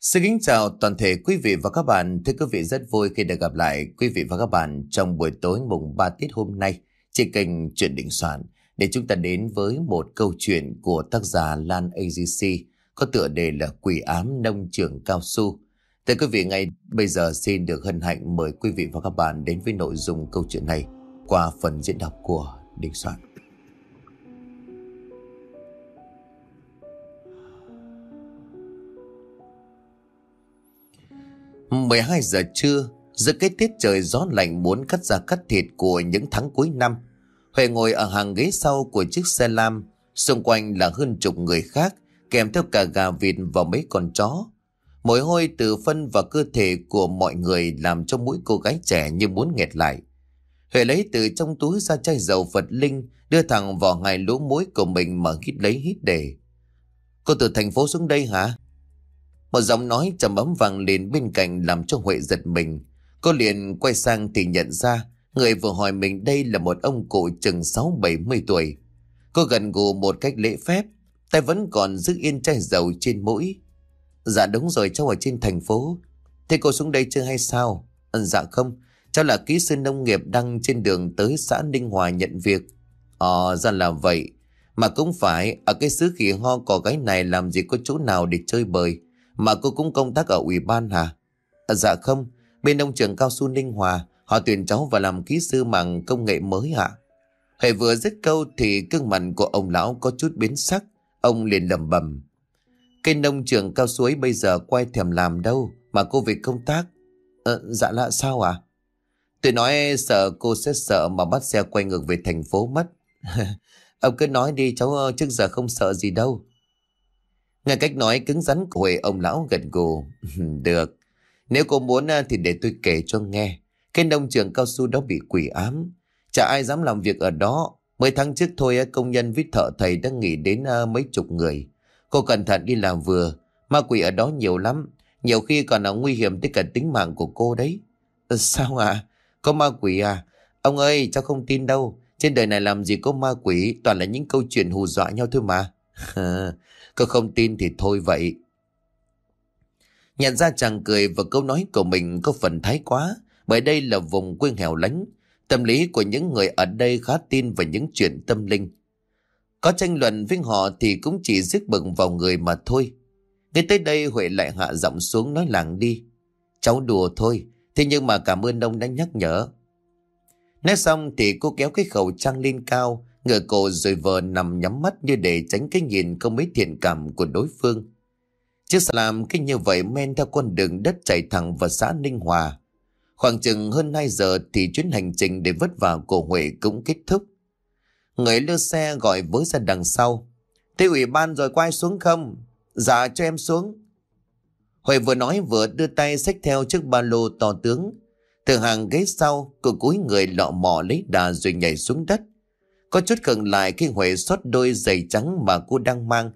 Xin kính chào toàn thể quý vị và các bạn. Thưa quý vị rất vui khi được gặp lại quý vị và các bạn trong buổi tối mùng 3 Tết hôm nay trên kênh Chuyện Định Soạn để chúng ta đến với một câu chuyện của tác giả Lan AGC có tựa đề là Quỷ ám nông trường cao su. Thưa quý vị, ngay bây giờ xin được hân hạnh mời quý vị và các bạn đến với nội dung câu chuyện này qua phần diễn đọc của Định Soạn. 12 giờ trưa, giữa cái tiết trời gió lạnh muốn cắt ra cắt thịt của những tháng cuối năm. Huệ ngồi ở hàng ghế sau của chiếc xe lam, xung quanh là hơn chục người khác, kèm theo cả gà vịt và mấy con chó. Mùi hôi từ phân và cơ thể của mọi người làm cho mũi cô gái trẻ như muốn nghẹt lại. Huệ lấy từ trong túi ra chai dầu Phật Linh, đưa thẳng vào hai lỗ mũi của mình mà hít lấy hít để. Cô từ thành phố xuống đây hả? Một giọng nói trầm ấm vang lên bên cạnh làm cho Huệ giật mình. Cô liền quay sang thì nhận ra người vừa hỏi mình đây là một ông cụ chừng 6-70 tuổi. Cô gần gù một cách lễ phép, tay vẫn còn giữ yên chai dầu trên mũi. Dạ đúng rồi cháu ở trên thành phố. Thế cô xuống đây chưa hay sao? Ừ, dạ không, cháu là kỹ sư nông nghiệp đang trên đường tới xã Ninh Hòa nhận việc. Ờ, ra là vậy. Mà cũng phải, ở cái xứ khỉ ho cỏ gái này làm gì có chỗ nào để chơi bời. Mà cô cũng công tác ở ủy ban hả? À, dạ không, bên nông trường cao su Ninh Hòa, họ tuyển cháu vào làm kỹ sư mạng công nghệ mới hả? Hãy vừa dứt câu thì gương mặt của ông lão có chút biến sắc, ông liền lầm bầm. Cây nông trường cao suối bây giờ quay thèm làm đâu mà cô về công tác. Ờ, dạ là sao à? Tôi nói sợ cô sẽ sợ mà bắt xe quay ngược về thành phố mất. ông cứ nói đi cháu ờ, trước giờ không sợ gì đâu. Nghe cách nói cứng rắn của Huệ ông lão gật gù. Được, nếu cô muốn à, thì để tôi kể cho nghe. Cái nông trường cao su đó bị quỷ ám. Chả ai dám làm việc ở đó. mấy tháng trước thôi à, công nhân với thợ thầy đã nghỉ đến à, mấy chục người. Cô cẩn thận đi làm vừa. Ma quỷ ở đó nhiều lắm. Nhiều khi còn là nguy hiểm tới cả tính mạng của cô đấy. Ờ, sao à? Có ma quỷ à? Ông ơi, cháu không tin đâu. Trên đời này làm gì có ma quỷ, toàn là những câu chuyện hù dọa nhau thôi mà. Cô không tin thì thôi vậy. Nhận ra chàng cười và câu nói của mình có phần thái quá, bởi đây là vùng quê hẻo lánh. Tâm lý của những người ở đây khá tin vào những chuyện tâm linh. Có tranh luận với họ thì cũng chỉ giết bừng vào người mà thôi. Ngay tới đây Huệ lại hạ giọng xuống nói làng đi. Cháu đùa thôi, thế nhưng mà cảm ơn ông đã nhắc nhở. Nói xong thì cô kéo cái khẩu trang lên cao, Ngựa cổ rồi vờ nằm nhắm mắt như để tránh cái nhìn không mấy thiện cảm của đối phương. Chiếc xe làm kinh như vậy men theo con đường đất chạy thẳng vào xã Ninh Hòa. Khoảng chừng hơn 2 giờ thì chuyến hành trình để vất vả của Huệ cũng kết thúc. Người lơ xe gọi với ra đằng sau. Thế ủy ban rồi quay xuống không? Dạ cho em xuống. Huệ vừa nói vừa đưa tay xách theo chiếc ba lô to tướng. Từ hàng ghế sau, cô cúi người lọ mò lấy đà rồi nhảy xuống đất. Có chút gần lại khi Huệ xót đôi giày trắng mà cô đang mang.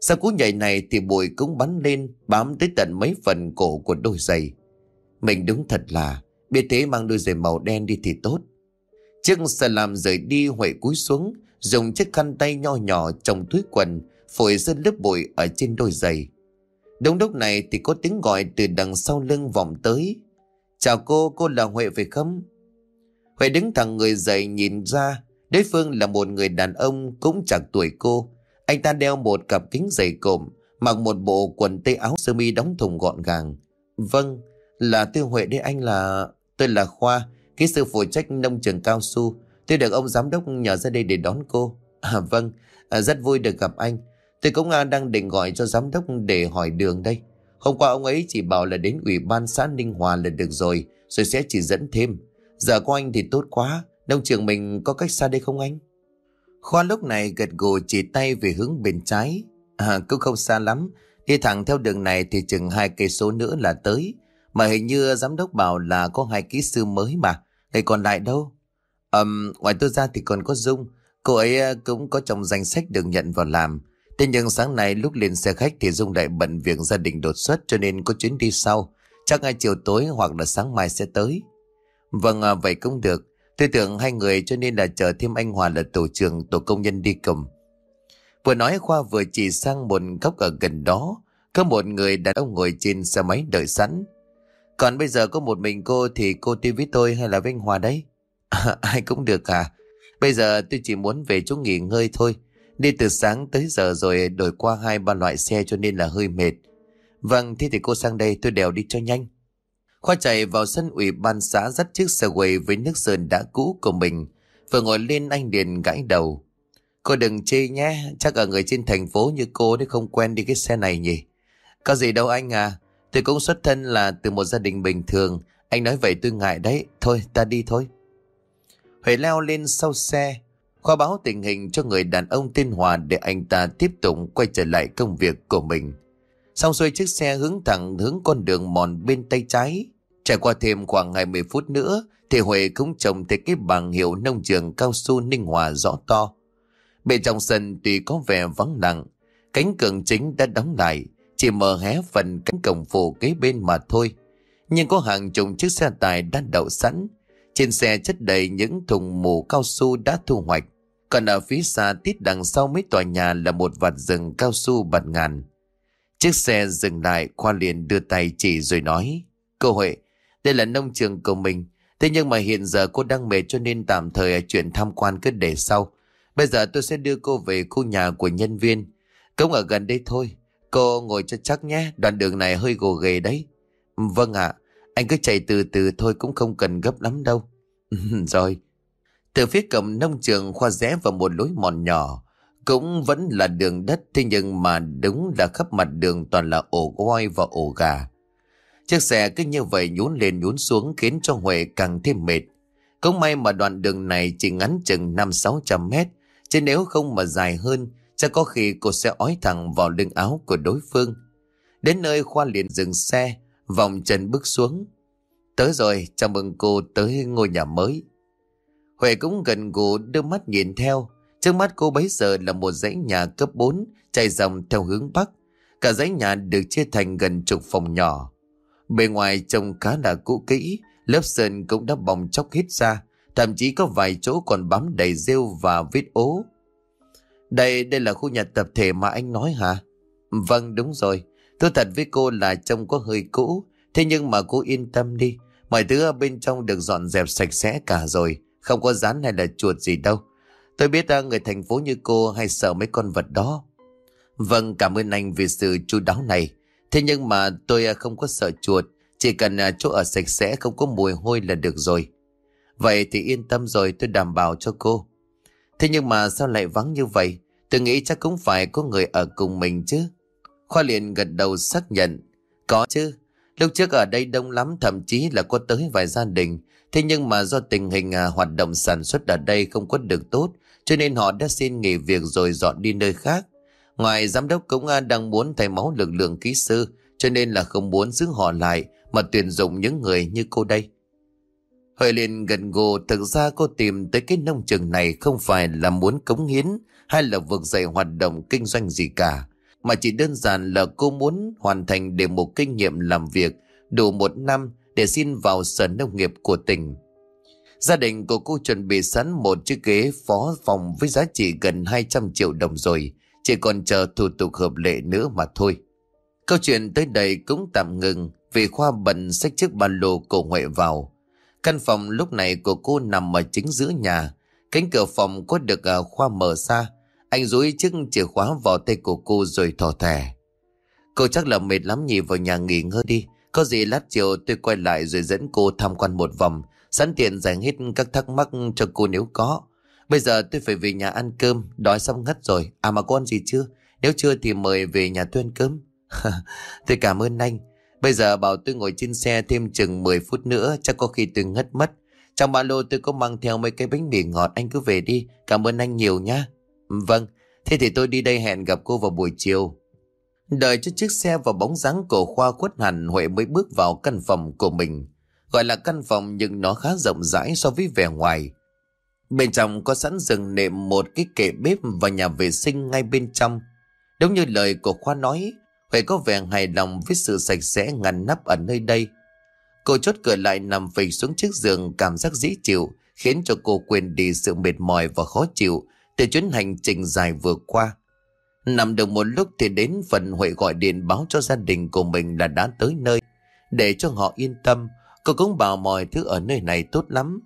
Sau cú nhảy này thì bụi cũng bắn lên bám tới tận mấy phần cổ của đôi giày. Mình đúng thật là biết thế mang đôi giày màu đen đi thì tốt. Chiếc xe làm rời đi Huệ cúi xuống dùng chiếc khăn tay nho nhỏ trong túi quần phổi dân lớp bụi ở trên đôi giày. Đúng lúc này thì có tiếng gọi từ đằng sau lưng vọng tới. Chào cô, cô là Huệ phải không? Huệ đứng thẳng người dậy nhìn ra Đối phương là một người đàn ông cũng chẳng tuổi cô. Anh ta đeo một cặp kính dày cộm, mặc một bộ quần tây áo sơ mi đóng thùng gọn gàng. Vâng, là Tiêu Huệ đây anh là... Tôi là Khoa, kỹ sư phụ trách nông trường cao su. Tôi được ông giám đốc nhờ ra đây để đón cô. À vâng, à, rất vui được gặp anh. Tôi cũng à, đang định gọi cho giám đốc để hỏi đường đây. Hôm qua ông ấy chỉ bảo là đến ủy ban xã Ninh Hòa là được rồi, rồi sẽ chỉ dẫn thêm. Giờ có anh thì tốt quá, Nông trường mình có cách xa đây không anh? Khoa lúc này gật gù chỉ tay về hướng bên trái. À, cũng không xa lắm. Đi thẳng theo đường này thì chừng hai cây số nữa là tới. Mà hình như giám đốc bảo là có hai kỹ sư mới mà. Người còn lại đâu? Um, ngoài tôi ra thì còn có Dung. Cô ấy à, cũng có trong danh sách được nhận vào làm. Thế nhưng sáng nay lúc lên xe khách thì Dung lại bận việc gia đình đột xuất cho nên có chuyến đi sau. Chắc ngay chiều tối hoặc là sáng mai sẽ tới. Vâng, à, vậy cũng được. Tôi tưởng hai người cho nên là chờ thêm anh Hòa là tổ trưởng tổ công nhân đi cùng. Vừa nói Khoa vừa chỉ sang một góc ở gần đó. Có một người đàn ông ngồi trên xe máy đợi sẵn. Còn bây giờ có một mình cô thì cô đi với tôi hay là với anh Hòa đấy? À, ai cũng được à. Bây giờ tôi chỉ muốn về chỗ nghỉ ngơi thôi. Đi từ sáng tới giờ rồi đổi qua hai ba loại xe cho nên là hơi mệt. Vâng, thế thì cô sang đây tôi đèo đi cho nhanh. Khoa chạy vào sân ủy ban xã dắt chiếc xe quay với nước sơn đã cũ của mình. Vừa ngồi lên anh liền gãi đầu. Cô đừng chê nhé, chắc ở người trên thành phố như cô đấy không quen đi cái xe này nhỉ. Có gì đâu anh à, tôi cũng xuất thân là từ một gia đình bình thường. Anh nói vậy tôi ngại đấy, thôi ta đi thôi. Huệ leo lên sau xe, khoa báo tình hình cho người đàn ông tên Hòa để anh ta tiếp tục quay trở lại công việc của mình. Xong xuôi chiếc xe hướng thẳng hướng con đường mòn bên tay trái. Trải qua thêm khoảng 20 phút nữa thì Huệ cũng trông thấy cái bảng hiệu nông trường cao su Ninh Hòa rõ to. Bên trong sân tuy có vẻ vắng lặng, cánh cổng chính đã đóng lại, chỉ mở hé phần cánh cổng phủ kế bên mà thôi. Nhưng có hàng chục chiếc xe tải đã đậu sẵn. Trên xe chất đầy những thùng mù cao su đã thu hoạch. Còn ở phía xa tít đằng sau mấy tòa nhà là một vạt rừng cao su bạt ngàn. Chiếc xe dừng lại, Khoa liền đưa tay chỉ rồi nói. Cô Huệ, đây là nông trường của mình. Thế nhưng mà hiện giờ cô đang mệt cho nên tạm thời chuyện tham quan cứ để sau. Bây giờ tôi sẽ đưa cô về khu nhà của nhân viên. Cũng ở gần đây thôi. Cô ngồi cho chắc nhé, đoạn đường này hơi gồ ghề đấy. Vâng ạ, anh cứ chạy từ từ thôi cũng không cần gấp lắm đâu. Rồi. Từ phía cổng nông trường khoa rẽ vào một lối mòn nhỏ. Cũng vẫn là đường đất thế nhưng mà đúng là khắp mặt đường toàn là ổ voi và ổ gà. Chiếc xe cứ như vậy nhún lên nhún xuống khiến cho Huệ càng thêm mệt. Cũng may mà đoạn đường này chỉ ngắn chừng 5-600 mét, chứ nếu không mà dài hơn, chắc có khi cô sẽ ói thẳng vào lưng áo của đối phương. Đến nơi Khoa liền dừng xe, vòng chân bước xuống. Tới rồi, chào mừng cô tới ngôi nhà mới. Huệ cũng gần gù đưa mắt nhìn theo. Trước mắt cô bấy giờ là một dãy nhà cấp 4 chạy dòng theo hướng Bắc. Cả dãy nhà được chia thành gần chục phòng nhỏ. Bề ngoài trông khá là cũ kỹ, lớp sơn cũng đã bong chóc hết ra, thậm chí có vài chỗ còn bám đầy rêu và vết ố. Đây, đây là khu nhà tập thể mà anh nói hả? Vâng, đúng rồi. Tôi thật với cô là trông có hơi cũ, thế nhưng mà cô yên tâm đi. Mọi thứ ở bên trong được dọn dẹp sạch sẽ cả rồi, không có rán hay là chuột gì đâu. Tôi biết à, người thành phố như cô hay sợ mấy con vật đó. Vâng, cảm ơn anh vì sự chu đáo này. Thế nhưng mà tôi ờ, không có sợ chuột, chỉ cần ờ, chỗ ở sạch sẽ không có mùi hôi là được rồi. Vậy thì yên tâm rồi tôi đảm bảo cho cô. Thế nhưng mà sao lại vắng như vậy? Tôi nghĩ chắc cũng phải có người ở cùng mình chứ. Khoa liền gật đầu xác nhận. Có chứ. Lúc trước ở đây đông lắm thậm chí là có tới vài gia đình. Thế nhưng mà do tình hình à, hoạt động sản xuất ở đây không có được tốt cho nên họ đã xin nghỉ việc rồi dọn đi nơi khác. Ngoài giám đốc công an đang muốn thay máu lực lượng kỹ sư cho nên là không muốn giữ họ lại mà tuyển dụng những người như cô đây. Huệ liền gần gù thực ra cô tìm tới cái nông trường này không phải là muốn cống hiến hay là vực dậy hoạt động kinh doanh gì cả, mà chỉ đơn giản là cô muốn hoàn thành để một kinh nghiệm làm việc đủ một năm để xin vào sở nông nghiệp của tỉnh. Gia đình của cô chuẩn bị sẵn một chiếc ghế phó phòng với giá trị gần 200 triệu đồng rồi, chỉ còn chờ thủ tục hợp lệ nữa mà thôi. Câu chuyện tới đây cũng tạm ngừng vì Khoa bận xách chiếc ba lô cổ Huệ vào. Căn phòng lúc này của cô nằm ở chính giữa nhà. Cánh cửa phòng có được à, Khoa mở ra. Anh dối chiếc chìa khóa vào tay của cô rồi thò thẻ. Cô chắc là mệt lắm nhỉ vào nhà nghỉ ngơi đi. Có gì lát chiều tôi quay lại rồi dẫn cô tham quan một vòng. Sẵn tiện giải hết các thắc mắc cho cô nếu có. Bây giờ tôi phải về nhà ăn cơm, đói xong ngất rồi. À mà con gì chưa? Nếu chưa thì mời về nhà tôi ăn cơm. tôi cảm ơn anh. Bây giờ bảo tôi ngồi trên xe thêm chừng 10 phút nữa chắc có khi tôi ngất mất. Trong ba lô tôi có mang theo mấy cái bánh mì ngọt anh cứ về đi. Cảm ơn anh nhiều nhá. Vâng, thế thì tôi đi đây hẹn gặp cô vào buổi chiều. Đợi cho chiếc xe vào bóng dáng cổ khoa khuất hẳn Huệ mới bước vào căn phòng của mình. Gọi là căn phòng nhưng nó khá rộng rãi so với vẻ ngoài. Bên trong có sẵn rừng nệm một cái kệ bếp và nhà vệ sinh ngay bên trong. Đúng như lời của Khoa nói, Huệ có vẻ hài lòng với sự sạch sẽ ngăn nắp ở nơi đây. Cô chốt cửa lại nằm phịch xuống chiếc giường cảm giác dễ chịu, khiến cho cô quên đi sự mệt mỏi và khó chịu từ chuyến hành trình dài vừa qua. Nằm được một lúc thì đến phần Huệ gọi điện báo cho gia đình của mình là đã tới nơi. Để cho họ yên tâm, cô cũng bảo mọi thứ ở nơi này tốt lắm.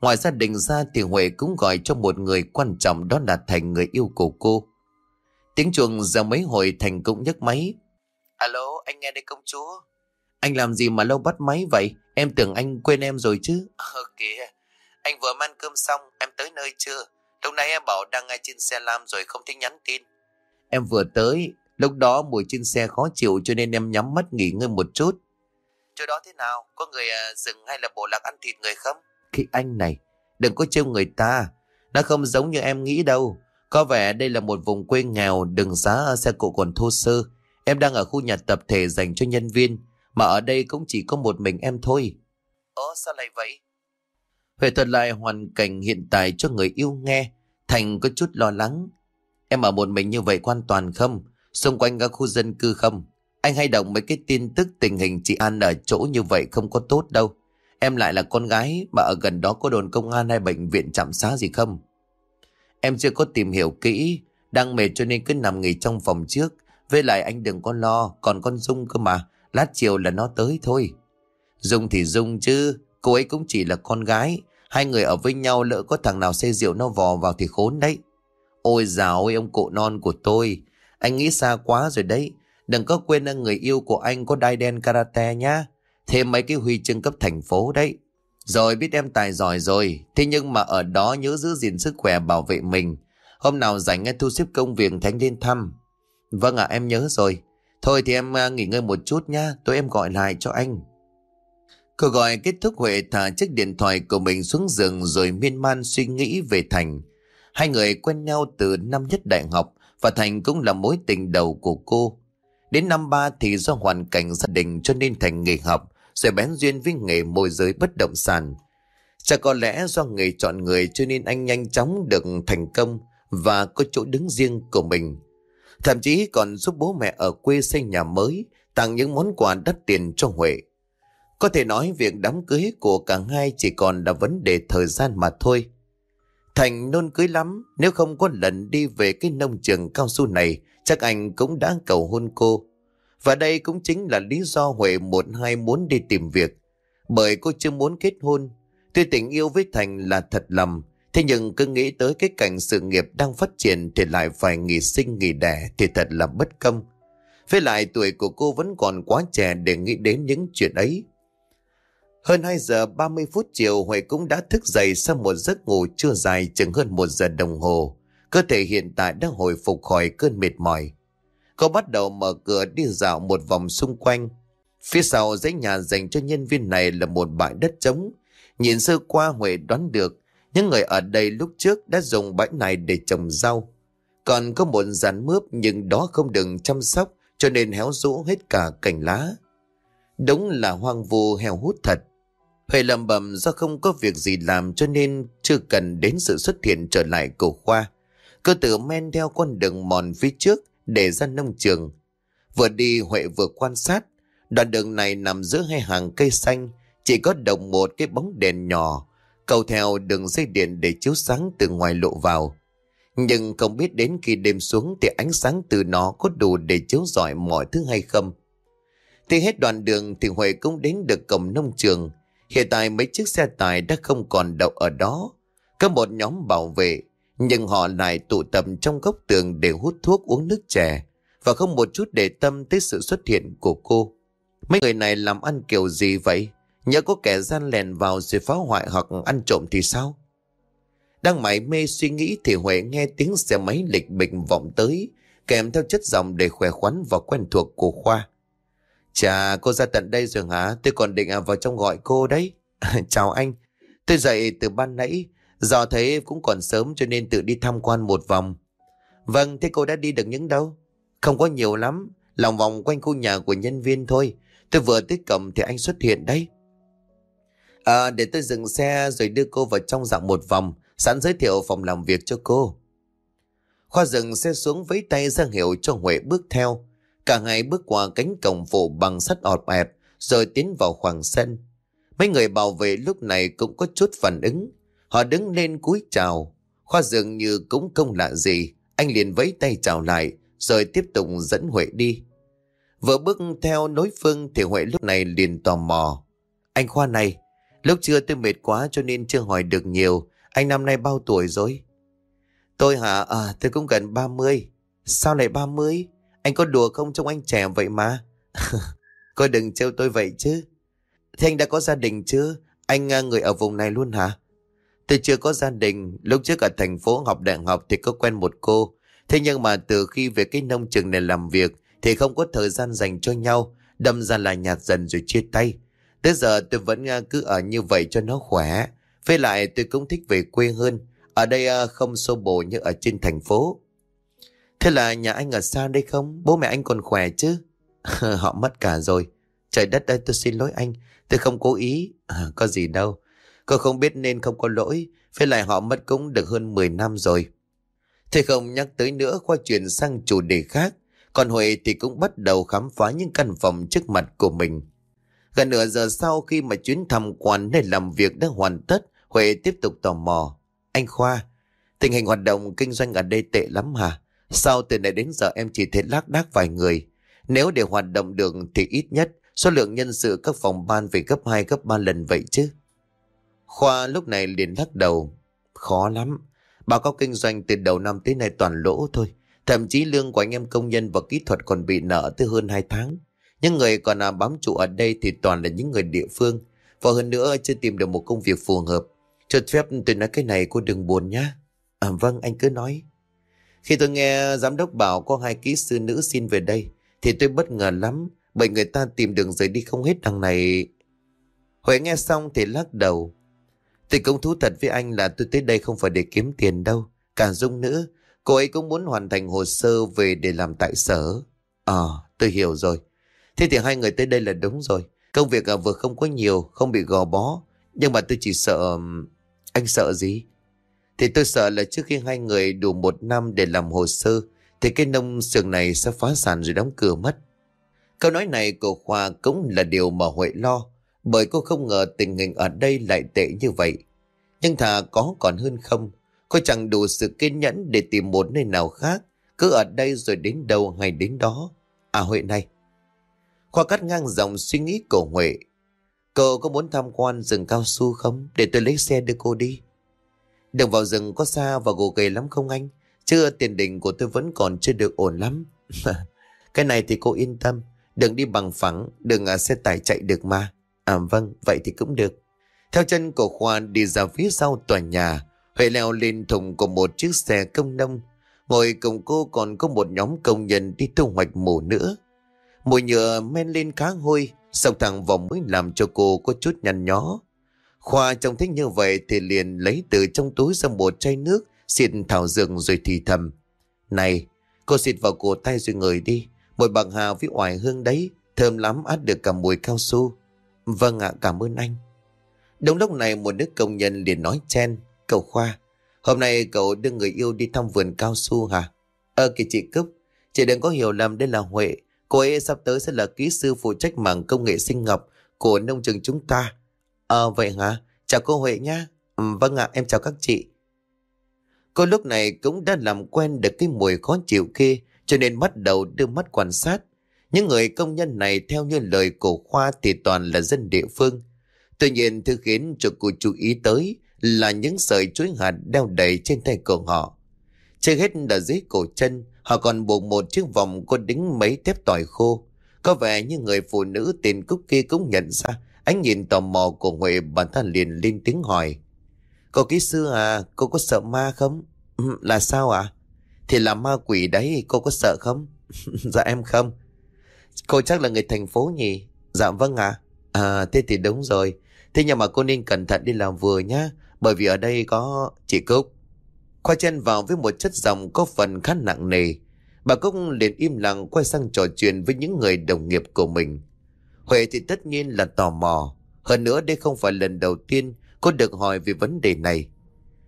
Ngoài gia đình ra thì Huệ cũng gọi cho một người quan trọng đó là Thành người yêu của cô. Tiếng chuông ra mấy hồi Thành cũng nhấc máy. Alo, anh nghe đây công chúa. Anh làm gì mà lâu bắt máy vậy? Em tưởng anh quên em rồi chứ. Ờ kìa, anh vừa ăn cơm xong, em tới nơi chưa? Lúc nãy em bảo đang ngay trên xe lam rồi không thích nhắn tin. Em vừa tới, lúc đó mùi trên xe khó chịu cho nên em nhắm mắt nghỉ ngơi một chút. Chỗ đó thế nào? Có người à, dừng hay là bộ lạc ăn thịt người không? Khi anh này, đừng có trêu người ta. Nó không giống như em nghĩ đâu. Có vẻ đây là một vùng quê nghèo, đường xá xe cộ còn thô sơ. Em đang ở khu nhà tập thể dành cho nhân viên, mà ở đây cũng chỉ có một mình em thôi. Ồ, sao lại vậy? Huệ thuật lại hoàn cảnh hiện tại cho người yêu nghe. Thành có chút lo lắng. Em ở một mình như vậy quan toàn không? Xung quanh các khu dân cư không? Anh hay động mấy cái tin tức tình hình chị An ở chỗ như vậy không có tốt đâu. Em lại là con gái mà ở gần đó có đồn công an hay bệnh viện trạm xá gì không? Em chưa có tìm hiểu kỹ, đang mệt cho nên cứ nằm nghỉ trong phòng trước. Với lại anh đừng có lo, còn con Dung cơ mà, lát chiều là nó tới thôi. Dung thì Dung chứ, cô ấy cũng chỉ là con gái. Hai người ở với nhau lỡ có thằng nào say rượu nó vò vào thì khốn đấy. Ôi dào ơi ông cụ non của tôi, anh nghĩ xa quá rồi đấy. Đừng có quên là người yêu của anh có đai đen karate nhá. Thêm mấy cái huy chương cấp thành phố đấy. Rồi biết em tài giỏi rồi, thế nhưng mà ở đó nhớ giữ gìn sức khỏe bảo vệ mình. Hôm nào rảnh anh thu xếp công việc Thánh lên thăm. Vâng ạ em nhớ rồi. Thôi thì em à, nghỉ ngơi một chút nha, tôi em gọi lại cho anh. Cô gọi kết thúc Huệ thả chiếc điện thoại của mình xuống giường rồi miên man suy nghĩ về Thành. Hai người quen nhau từ năm nhất đại học và Thành cũng là mối tình đầu của cô. Đến năm ba thì do hoàn cảnh gia đình cho nên Thành nghề học rồi bén duyên với nghề môi giới bất động sản. Chắc có lẽ do nghề chọn người cho nên anh nhanh chóng được thành công và có chỗ đứng riêng của mình. Thậm chí còn giúp bố mẹ ở quê xây nhà mới, tặng những món quà đắt tiền cho Huệ. Có thể nói việc đám cưới của cả hai chỉ còn là vấn đề thời gian mà thôi. Thành nôn cưới lắm, nếu không có lần đi về cái nông trường cao su này, chắc anh cũng đã cầu hôn cô. Và đây cũng chính là lý do Huệ một hai muốn đi tìm việc. Bởi cô chưa muốn kết hôn. Tuy tình yêu với Thành là thật lầm, thế nhưng cứ nghĩ tới cái cảnh sự nghiệp đang phát triển thì lại phải nghỉ sinh nghỉ đẻ thì thật là bất công. Với lại tuổi của cô vẫn còn quá trẻ để nghĩ đến những chuyện ấy. Hơn 2 giờ 30 phút chiều Huệ cũng đã thức dậy sau một giấc ngủ chưa dài chừng hơn một giờ đồng hồ. Cơ thể hiện tại đang hồi phục khỏi cơn mệt mỏi. Cô bắt đầu mở cửa đi dạo một vòng xung quanh. Phía sau dãy nhà dành cho nhân viên này là một bãi đất trống. Nhìn sơ qua Huệ đoán được, những người ở đây lúc trước đã dùng bãi này để trồng rau. Còn có một rắn mướp nhưng đó không được chăm sóc, cho nên héo rũ hết cả cành lá. Đúng là hoang vu heo hút thật. Huệ lầm bầm do không có việc gì làm cho nên chưa cần đến sự xuất hiện trở lại của Khoa. Cơ tử men theo con đường mòn phía trước để ra nông trường. Vừa đi Huệ vừa quan sát, đoạn đường này nằm giữa hai hàng cây xanh, chỉ có đồng một cái bóng đèn nhỏ, cầu theo đường dây điện để chiếu sáng từ ngoài lộ vào. Nhưng không biết đến khi đêm xuống thì ánh sáng từ nó có đủ để chiếu rọi mọi thứ hay không. Thì hết đoạn đường thì Huệ cũng đến được cổng nông trường. Hiện tại mấy chiếc xe tải đã không còn đậu ở đó. Có một nhóm bảo vệ nhưng họ lại tụ tập trong góc tường để hút thuốc uống nước chè và không một chút để tâm tới sự xuất hiện của cô. Mấy người này làm ăn kiểu gì vậy? Nhớ có kẻ gian lèn vào rồi phá hoại hoặc ăn trộm thì sao? Đang mải mê suy nghĩ thì Huệ nghe tiếng xe máy lịch bình vọng tới kèm theo chất giọng để khỏe khoắn và quen thuộc của Khoa. Chà, cô ra tận đây rồi hả? Tôi còn định vào trong gọi cô đấy. Chào anh. Tôi dậy từ ban nãy Do thấy cũng còn sớm cho nên tự đi tham quan một vòng. Vâng, thế cô đã đi được những đâu? Không có nhiều lắm, lòng vòng quanh khu nhà của nhân viên thôi. Tôi vừa tới cổng thì anh xuất hiện đấy. À, để tôi dừng xe rồi đưa cô vào trong dạng một vòng, sẵn giới thiệu phòng làm việc cho cô. Khoa dừng xe xuống với tay ra hiệu cho Huệ bước theo. Cả hai bước qua cánh cổng phủ bằng sắt ọt ẹp, rồi tiến vào khoảng sân. Mấy người bảo vệ lúc này cũng có chút phản ứng. Họ đứng lên cúi chào. Khoa dường như cũng không lạ gì. Anh liền vẫy tay chào lại, rồi tiếp tục dẫn Huệ đi. Vừa bước theo nối phương thì Huệ lúc này liền tò mò. Anh Khoa này, lúc trưa tôi mệt quá cho nên chưa hỏi được nhiều. Anh năm nay bao tuổi rồi? Tôi hả? À, tôi cũng gần 30. Sao lại 30? Anh có đùa không trông anh trẻ vậy mà? Cô đừng trêu tôi vậy chứ. Thế anh đã có gia đình chưa? Anh à, người ở vùng này luôn hả? Tôi chưa có gia đình. Lúc trước ở thành phố học đại học thì có quen một cô. Thế nhưng mà từ khi về cái nông trường này làm việc thì không có thời gian dành cho nhau. Đâm ra là nhạt dần rồi chia tay. Tới giờ tôi vẫn à, cứ ở như vậy cho nó khỏe. Với lại tôi cũng thích về quê hơn. Ở đây à, không xô bồ như ở trên thành phố. Thế là nhà anh ở xa đây không? Bố mẹ anh còn khỏe chứ? Họ mất cả rồi. Trời đất ơi tôi xin lỗi anh. Tôi không cố ý. À, có gì đâu. Cô không biết nên không có lỗi. Với lại họ mất cũng được hơn 10 năm rồi. Thế không nhắc tới nữa qua chuyển sang chủ đề khác. Còn Huệ thì cũng bắt đầu khám phá những căn phòng trước mặt của mình. Gần nửa giờ sau khi mà chuyến tham quan nơi làm việc đã hoàn tất, Huệ tiếp tục tò mò. Anh Khoa, tình hình hoạt động kinh doanh ở đây tệ lắm hả? Sao từ nãy đến giờ em chỉ thấy lác đác vài người? Nếu để hoạt động được thì ít nhất số lượng nhân sự các phòng ban phải gấp 2 gấp 3 lần vậy chứ. Khoa lúc này liền lắc đầu. Khó lắm. Báo cáo kinh doanh từ đầu năm tới nay toàn lỗ thôi. Thậm chí lương của anh em công nhân và kỹ thuật còn bị nợ tới hơn 2 tháng. Những người còn là bám trụ ở đây thì toàn là những người địa phương. Và hơn nữa, chưa tìm được một công việc phù hợp. Cho phép tôi nói cái này, cô đừng buồn nhá. À vâng anh cứ nói. Khi tôi nghe giám đốc bảo có hai kỹ sư nữ xin về đây, thì tôi bất ngờ lắm bởi người ta tìm đường rời đi không hết đằng này. Huệ nghe xong thì lắc đầu. Tôi cũng thú thật với anh là tôi tới đây không phải để kiếm tiền đâu. Cả Dung nữa, cô ấy cũng muốn hoàn thành hồ sơ về để làm tại sở. À, tôi hiểu rồi. Thế thì hai người tới đây là đúng rồi. Công việc à, vừa không có nhiều, không bị gò bó. Nhưng mà tôi chỉ sợ... Anh sợ gì? Thì tôi sợ là trước khi hai người đủ một năm để làm hồ sơ thì cái nông xưởng này sẽ phá sản rồi đóng cửa mất. Câu nói này của Khoa cũng là điều mà Huệ lo bởi cô không ngờ tình hình ở đây lại tệ như vậy. Nhưng thà có còn hơn không, cô chẳng đủ sự kiên nhẫn để tìm một nơi nào khác, cứ ở đây rồi đến đâu hay đến đó. À Huệ này, Khoa cắt ngang dòng suy nghĩ của Huệ. Cô có muốn tham quan rừng cao su không? Để tôi lấy xe đưa cô đi. Đừng vào rừng có xa và gồ ghề lắm không anh? Chưa tiền đình của tôi vẫn còn chưa được ổn lắm. Cái này thì cô yên tâm. Đừng đi bằng phẳng, đừng à, xe tải chạy được mà. À vâng, vậy thì cũng được. Theo chân của Khoa đi ra phía sau tòa nhà, Huệ leo lên thùng của một chiếc xe công nông. Ngồi cùng cô còn có một nhóm công nhân đi thu hoạch mù nữa. Mùi nhựa men lên khá hôi, sọc thẳng vào mũi làm cho cô có chút nhăn nhó. Khoa trông thích như vậy thì liền lấy từ trong túi ra một chai nước, xịt thảo dược rồi thì thầm. Này, cô xịt vào cổ tay rồi người đi. Mùi bằng hào với oải hương đấy, thơm lắm át được cả mùi cao su. Vâng ạ, cảm ơn anh. Đúng lúc này một đứa công nhân liền nói chen, cậu Khoa, hôm nay cậu đưa người yêu đi thăm vườn cao su hả? ờ kìa chị Cúc, chị đừng có hiểu lầm đây là Huệ, cô ấy sắp tới sẽ là kỹ sư phụ trách mảng công nghệ sinh ngọc của nông trường chúng ta. Ờ vậy hả? Chào cô Huệ nhá. Ừ, vâng ạ, em chào các chị. Cô lúc này cũng đã làm quen được cái mùi khó chịu kia cho nên bắt đầu đưa mắt quan sát. Những người công nhân này theo như lời cổ Khoa thì toàn là dân địa phương. Tuy nhiên thứ khiến cho cô chú ý tới là những sợi chuối hạt đeo đầy trên tay của họ. Trên hết là dưới cổ chân, họ còn buộc một chiếc vòng có đính mấy thép tỏi khô. Có vẻ như người phụ nữ tên Cúc kia cũng nhận ra Ánh nhìn tò mò của Huệ bản thân liền lên tiếng hỏi. Cô kỹ sư à, cô có sợ ma không? Ừ, là sao ạ? À? Thì là ma quỷ đấy, cô có sợ không? dạ em không. Cô chắc là người thành phố nhỉ? Dạ vâng ạ. À. à thế thì đúng rồi. Thế nhưng mà cô nên cẩn thận đi làm vừa nhá. Bởi vì ở đây có chị Cúc. Khoa chân vào với một chất giọng có phần khá nặng nề. Bà Cúc liền im lặng quay sang trò chuyện với những người đồng nghiệp của mình. Huệ thì tất nhiên là tò mò. Hơn nữa đây không phải lần đầu tiên cô được hỏi về vấn đề này.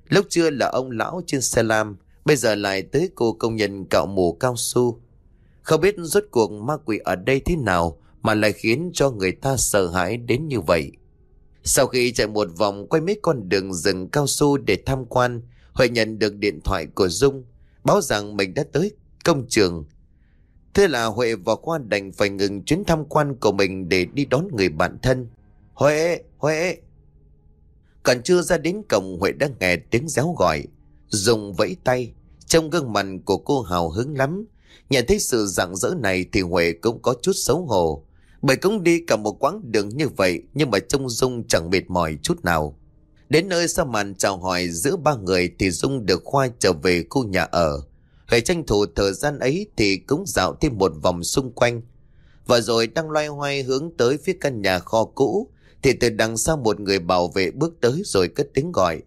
Lúc trưa là ông lão trên xe lam, bây giờ lại tới cô công nhân cạo mù cao su. Không biết rốt cuộc ma quỷ ở đây thế nào mà lại khiến cho người ta sợ hãi đến như vậy. Sau khi chạy một vòng quay mấy con đường rừng cao su để tham quan, Huệ nhận được điện thoại của Dung, báo rằng mình đã tới công trường. Thế là Huệ và Khoa đành phải ngừng chuyến tham quan của mình để đi đón người bạn thân. Huệ, Huệ. Còn chưa ra đến cổng Huệ đã nghe tiếng réo gọi. Dùng vẫy tay, trong gương mặt của cô hào hứng lắm. Nhận thấy sự rạng rỡ này thì Huệ cũng có chút xấu hổ. Bởi cũng đi cả một quãng đường như vậy nhưng mà trông Dung chẳng mệt mỏi chút nào. Đến nơi sau màn chào hỏi giữa ba người thì Dung được Khoa trở về khu nhà ở. Huệ tranh thủ thời gian ấy thì cũng dạo thêm một vòng xung quanh. Và rồi đang loay hoay hướng tới phía căn nhà kho cũ thì từ đằng sau một người bảo vệ bước tới rồi cất tiếng gọi.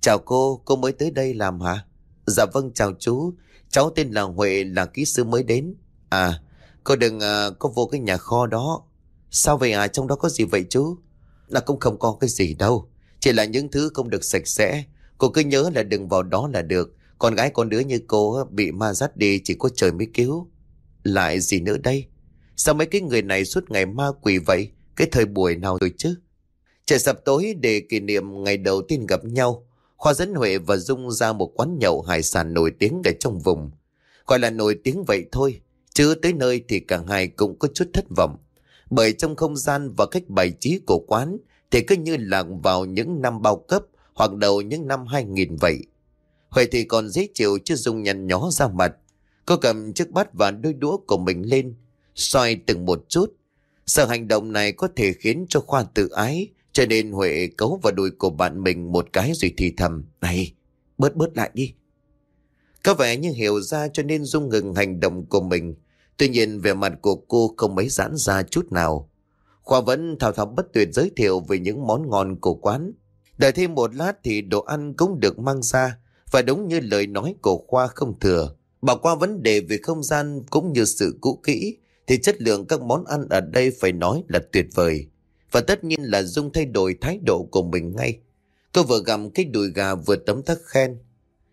Chào cô, cô mới tới đây làm hả? Dạ vâng chào chú, cháu tên là Huệ là kỹ sư mới đến. À, cô đừng à, có vô cái nhà kho đó. Sao vậy à, trong đó có gì vậy chú? Là cũng không có cái gì đâu, chỉ là những thứ không được sạch sẽ. Cô cứ nhớ là đừng vào đó là được. Con gái con đứa như cô bị ma dắt đi chỉ có trời mới cứu. Lại gì nữa đây? Sao mấy cái người này suốt ngày ma quỷ vậy? Cái thời buổi nào rồi chứ? Trời sập tối để kỷ niệm ngày đầu tiên gặp nhau. Khoa dẫn Huệ và Dung ra một quán nhậu hải sản nổi tiếng ở trong vùng. Gọi là nổi tiếng vậy thôi, chứ tới nơi thì cả hai cũng có chút thất vọng. Bởi trong không gian và cách bài trí của quán thì cứ như lạc vào những năm bao cấp hoặc đầu những năm 2000 vậy. Huệ thì còn dễ chịu chứ Dung nhăn nhó ra mặt. Cô cầm chiếc bát và đôi đũa của mình lên, xoay từng một chút. Sợ hành động này có thể khiến cho Khoa tự ái, cho nên Huệ cấu vào đùi của bạn mình một cái rồi thì thầm. Này, bớt bớt lại đi. Có vẻ như hiểu ra cho nên Dung ngừng hành động của mình. Tuy nhiên vẻ mặt của cô không mấy giãn ra chút nào. Khoa vẫn thao thao bất tuyệt giới thiệu về những món ngon của quán. Đợi thêm một lát thì đồ ăn cũng được mang ra. Và đúng như lời nói của Khoa không thừa. bỏ qua vấn đề về không gian cũng như sự cũ kỹ thì chất lượng các món ăn ở đây phải nói là tuyệt vời. Và tất nhiên là Dung thay đổi thái độ của mình ngay. Cô vừa gặm cái đùi gà vừa tấm tắc khen.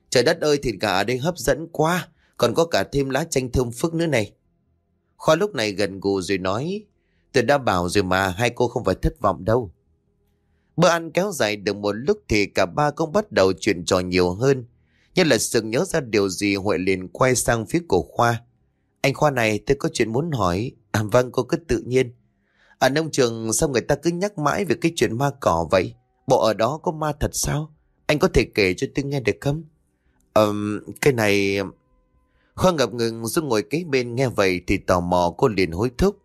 Trời đất ơi thịt gà ở đây hấp dẫn quá, còn có cả thêm lá chanh thơm phức nữa này. Khoa lúc này gần gù rồi nói, tôi đã bảo rồi mà hai cô không phải thất vọng đâu. Bữa ăn kéo dài được một lúc thì cả ba cũng bắt đầu chuyện trò nhiều hơn. nhất là sừng nhớ ra điều gì Huệ liền quay sang phía cổ Khoa. Anh Khoa này tôi có chuyện muốn hỏi. À vâng cô cứ tự nhiên. Ở nông trường sao người ta cứ nhắc mãi về cái chuyện ma cỏ vậy? Bộ ở đó có ma thật sao? Anh có thể kể cho tôi nghe được không? Ờm, um, cái này... Khoa ngập ngừng xuống ngồi kế bên nghe vậy thì tò mò cô liền hối thúc.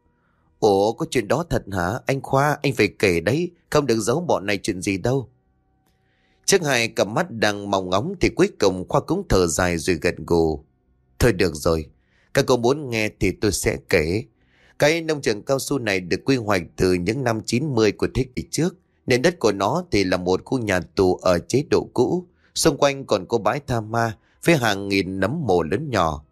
Ủa có chuyện đó thật hả? Anh Khoa, anh phải kể đấy. Không được giấu bọn này chuyện gì đâu. Trước hai cầm mắt đang mong ngóng thì cuối cùng Khoa cũng thở dài rồi gật gù. Thôi được rồi, các cô muốn nghe thì tôi sẽ kể. Cái nông trường cao su này được quy hoạch từ những năm 90 của thế kỷ trước. Nền đất của nó thì là một khu nhà tù ở chế độ cũ. Xung quanh còn có bãi tha ma với hàng nghìn nấm mồ lớn nhỏ.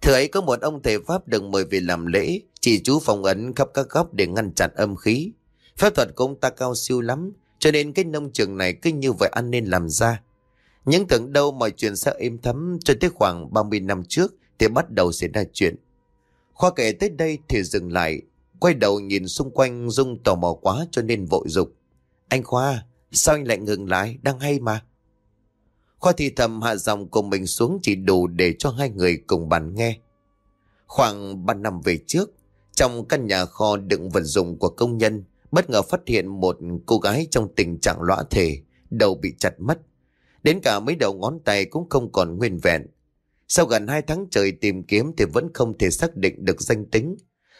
Thời ấy có một ông thầy Pháp được mời về làm lễ, chỉ chú phòng ấn khắp các góc để ngăn chặn âm khí. Phép thuật của ông ta cao siêu lắm, cho nên cái nông trường này cứ như vậy ăn nên làm ra. Những tưởng đâu mọi chuyện sẽ êm thấm cho tới khoảng 30 năm trước thì bắt đầu xảy ra chuyện. Khoa kể tới đây thì dừng lại, quay đầu nhìn xung quanh Dung tò mò quá cho nên vội dục. Anh Khoa, sao anh lại ngừng lại, đang hay mà. Khoa thì thầm hạ dòng của mình xuống chỉ đủ để cho hai người cùng bàn nghe. Khoảng 3 năm về trước, trong căn nhà kho đựng vật dụng của công nhân, bất ngờ phát hiện một cô gái trong tình trạng lõa thể, đầu bị chặt mất. Đến cả mấy đầu ngón tay cũng không còn nguyên vẹn. Sau gần 2 tháng trời tìm kiếm thì vẫn không thể xác định được danh tính.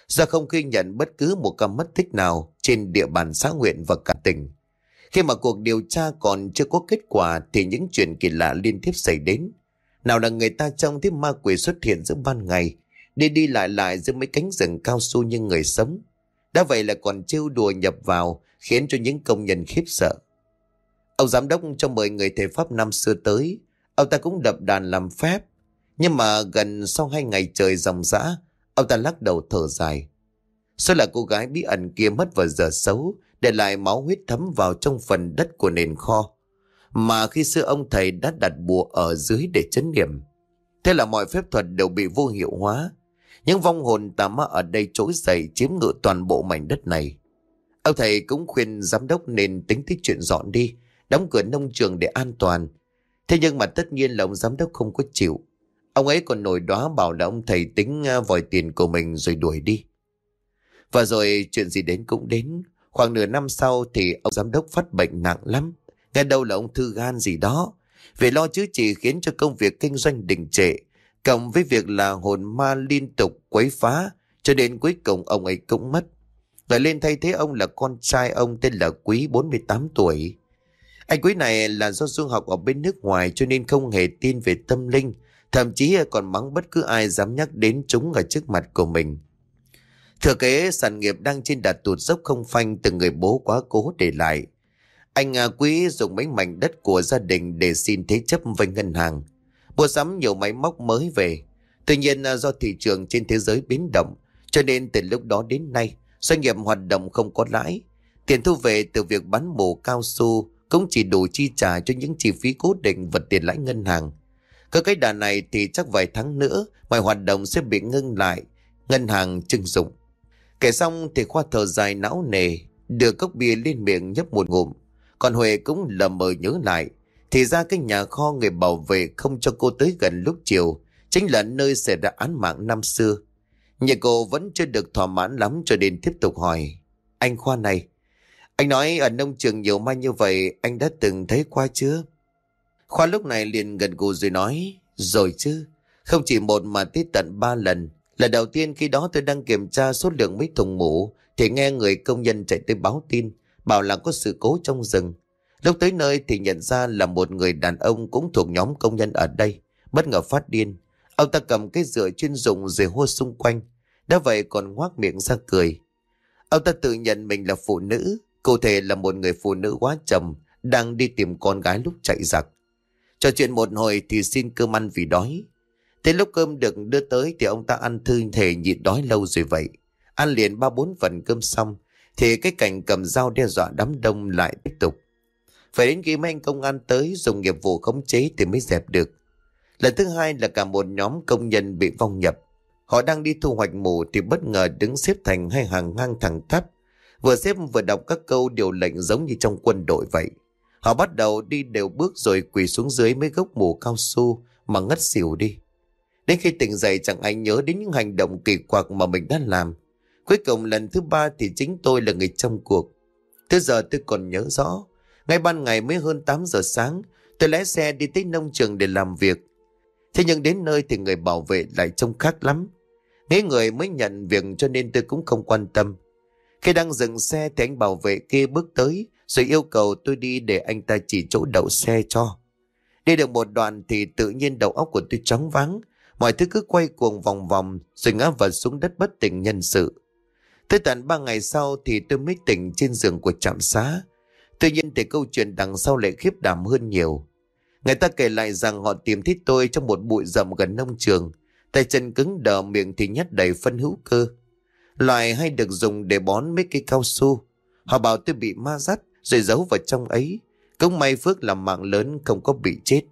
Do không ghi nhận bất cứ một ca mất tích nào trên địa bàn xã huyện và cả tỉnh. Khi mà cuộc điều tra còn chưa có kết quả thì những chuyện kỳ lạ liên tiếp xảy đến. Nào là người ta trông thấy ma quỷ xuất hiện giữa ban ngày, đi đi lại lại giữa mấy cánh rừng cao su như người sống. Đã vậy là còn trêu đùa nhập vào khiến cho những công nhân khiếp sợ. Ông giám đốc cho mời người thầy Pháp năm xưa tới, ông ta cũng đập đàn làm phép. Nhưng mà gần sau hai ngày trời dòng dã, ông ta lắc đầu thở dài. Số là cô gái bí ẩn kia mất vào giờ xấu, để lại máu huyết thấm vào trong phần đất của nền kho. Mà khi xưa ông thầy đã đặt bùa ở dưới để chấn niệm. Thế là mọi phép thuật đều bị vô hiệu hóa. Những vong hồn tà ma ở đây trỗi dậy chiếm ngự toàn bộ mảnh đất này. Ông thầy cũng khuyên giám đốc nên tính tích chuyện dọn đi, đóng cửa nông trường để an toàn. Thế nhưng mà tất nhiên là ông giám đốc không có chịu. Ông ấy còn nổi đoá bảo là ông thầy tính à, vòi tiền của mình rồi đuổi đi. Và rồi chuyện gì đến cũng đến. Khoảng nửa năm sau thì ông giám đốc phát bệnh nặng lắm. Nghe đâu là ông thư gan gì đó. Vì lo chứ chỉ khiến cho công việc kinh doanh đình trệ. Cộng với việc là hồn ma liên tục quấy phá. Cho đến cuối cùng ông ấy cũng mất. Rồi lên thay thế ông là con trai ông tên là Quý 48 tuổi. Anh Quý này là do du học ở bên nước ngoài cho nên không hề tin về tâm linh. Thậm chí còn mắng bất cứ ai dám nhắc đến chúng ở trước mặt của mình. Thừa kế sản nghiệp đang trên đạt tụt dốc không phanh từ người bố quá cố để lại. Anh à, Quý dùng mấy mảnh đất của gia đình để xin thế chấp với ngân hàng. Mua sắm nhiều máy móc mới về. Tuy nhiên à, do thị trường trên thế giới biến động, cho nên từ lúc đó đến nay, doanh nghiệp hoạt động không có lãi. Tiền thu về từ việc bán mổ cao su cũng chỉ đủ chi trả cho những chi phí cố định và tiền lãi ngân hàng. Cứ cái đà này thì chắc vài tháng nữa mọi hoạt động sẽ bị ngưng lại, ngân hàng trưng dụng. Kể xong thì khoa thở dài não nề, đưa cốc bia lên miệng nhấp một ngụm. Còn Huệ cũng lờ mờ nhớ lại, thì ra cái nhà kho người bảo vệ không cho cô tới gần lúc chiều, chính là nơi xảy ra án mạng năm xưa. Nhà cô vẫn chưa được thỏa mãn lắm cho nên tiếp tục hỏi. Anh Khoa này, anh nói ở nông trường nhiều mai như vậy anh đã từng thấy qua chưa? Khoa lúc này liền gần gù rồi nói, rồi chứ, không chỉ một mà tới tận ba lần. Lần đầu tiên khi đó tôi đang kiểm tra số lượng mấy thùng mũ thì nghe người công nhân chạy tới báo tin, bảo là có sự cố trong rừng. Lúc tới nơi thì nhận ra là một người đàn ông cũng thuộc nhóm công nhân ở đây, bất ngờ phát điên. Ông ta cầm cái rửa chuyên dụng rồi hô xung quanh, đã vậy còn ngoác miệng ra cười. Ông ta tự nhận mình là phụ nữ, cụ thể là một người phụ nữ quá trầm, đang đi tìm con gái lúc chạy giặc. Trò chuyện một hồi thì xin cơm ăn vì đói. Thế lúc cơm được đưa tới thì ông ta ăn thư thể nhịn đói lâu rồi vậy. Ăn liền ba bốn phần cơm xong thì cái cảnh cầm dao đe dọa đám đông lại tiếp tục. Phải đến khi mấy anh công an tới dùng nghiệp vụ khống chế thì mới dẹp được. Lần thứ hai là cả một nhóm công nhân bị vong nhập. Họ đang đi thu hoạch mù thì bất ngờ đứng xếp thành hai hàng ngang thẳng thắt, Vừa xếp vừa đọc các câu điều lệnh giống như trong quân đội vậy. Họ bắt đầu đi đều bước rồi quỳ xuống dưới mấy gốc mù cao su mà ngất xỉu đi. Đến khi tỉnh dậy chẳng ai nhớ đến những hành động kỳ quặc mà mình đã làm. Cuối cùng lần thứ ba thì chính tôi là người trong cuộc. Tới giờ tôi còn nhớ rõ. Ngay ban ngày mới hơn 8 giờ sáng, tôi lái xe đi tới nông trường để làm việc. Thế nhưng đến nơi thì người bảo vệ lại trông khác lắm. Nghe người mới nhận việc cho nên tôi cũng không quan tâm. Khi đang dừng xe thì anh bảo vệ kia bước tới rồi yêu cầu tôi đi để anh ta chỉ chỗ đậu xe cho. Đi được một đoạn thì tự nhiên đầu óc của tôi trống vắng. Mọi thứ cứ quay cuồng vòng vòng, rồi ngã vật xuống đất bất tỉnh nhân sự. Tới tận ba ngày sau thì tôi mới tỉnh trên giường của trạm xá. Tuy nhiên thì câu chuyện đằng sau lại khiếp đảm hơn nhiều. Người ta kể lại rằng họ tìm thấy tôi trong một bụi rậm gần nông trường. Tay chân cứng đờ, miệng thì nhét đầy phân hữu cơ. Loại hay được dùng để bón mấy cây cao su. Họ bảo tôi bị ma dắt rồi giấu vào trong ấy. Cũng may Phước làm mạng lớn không có bị chết.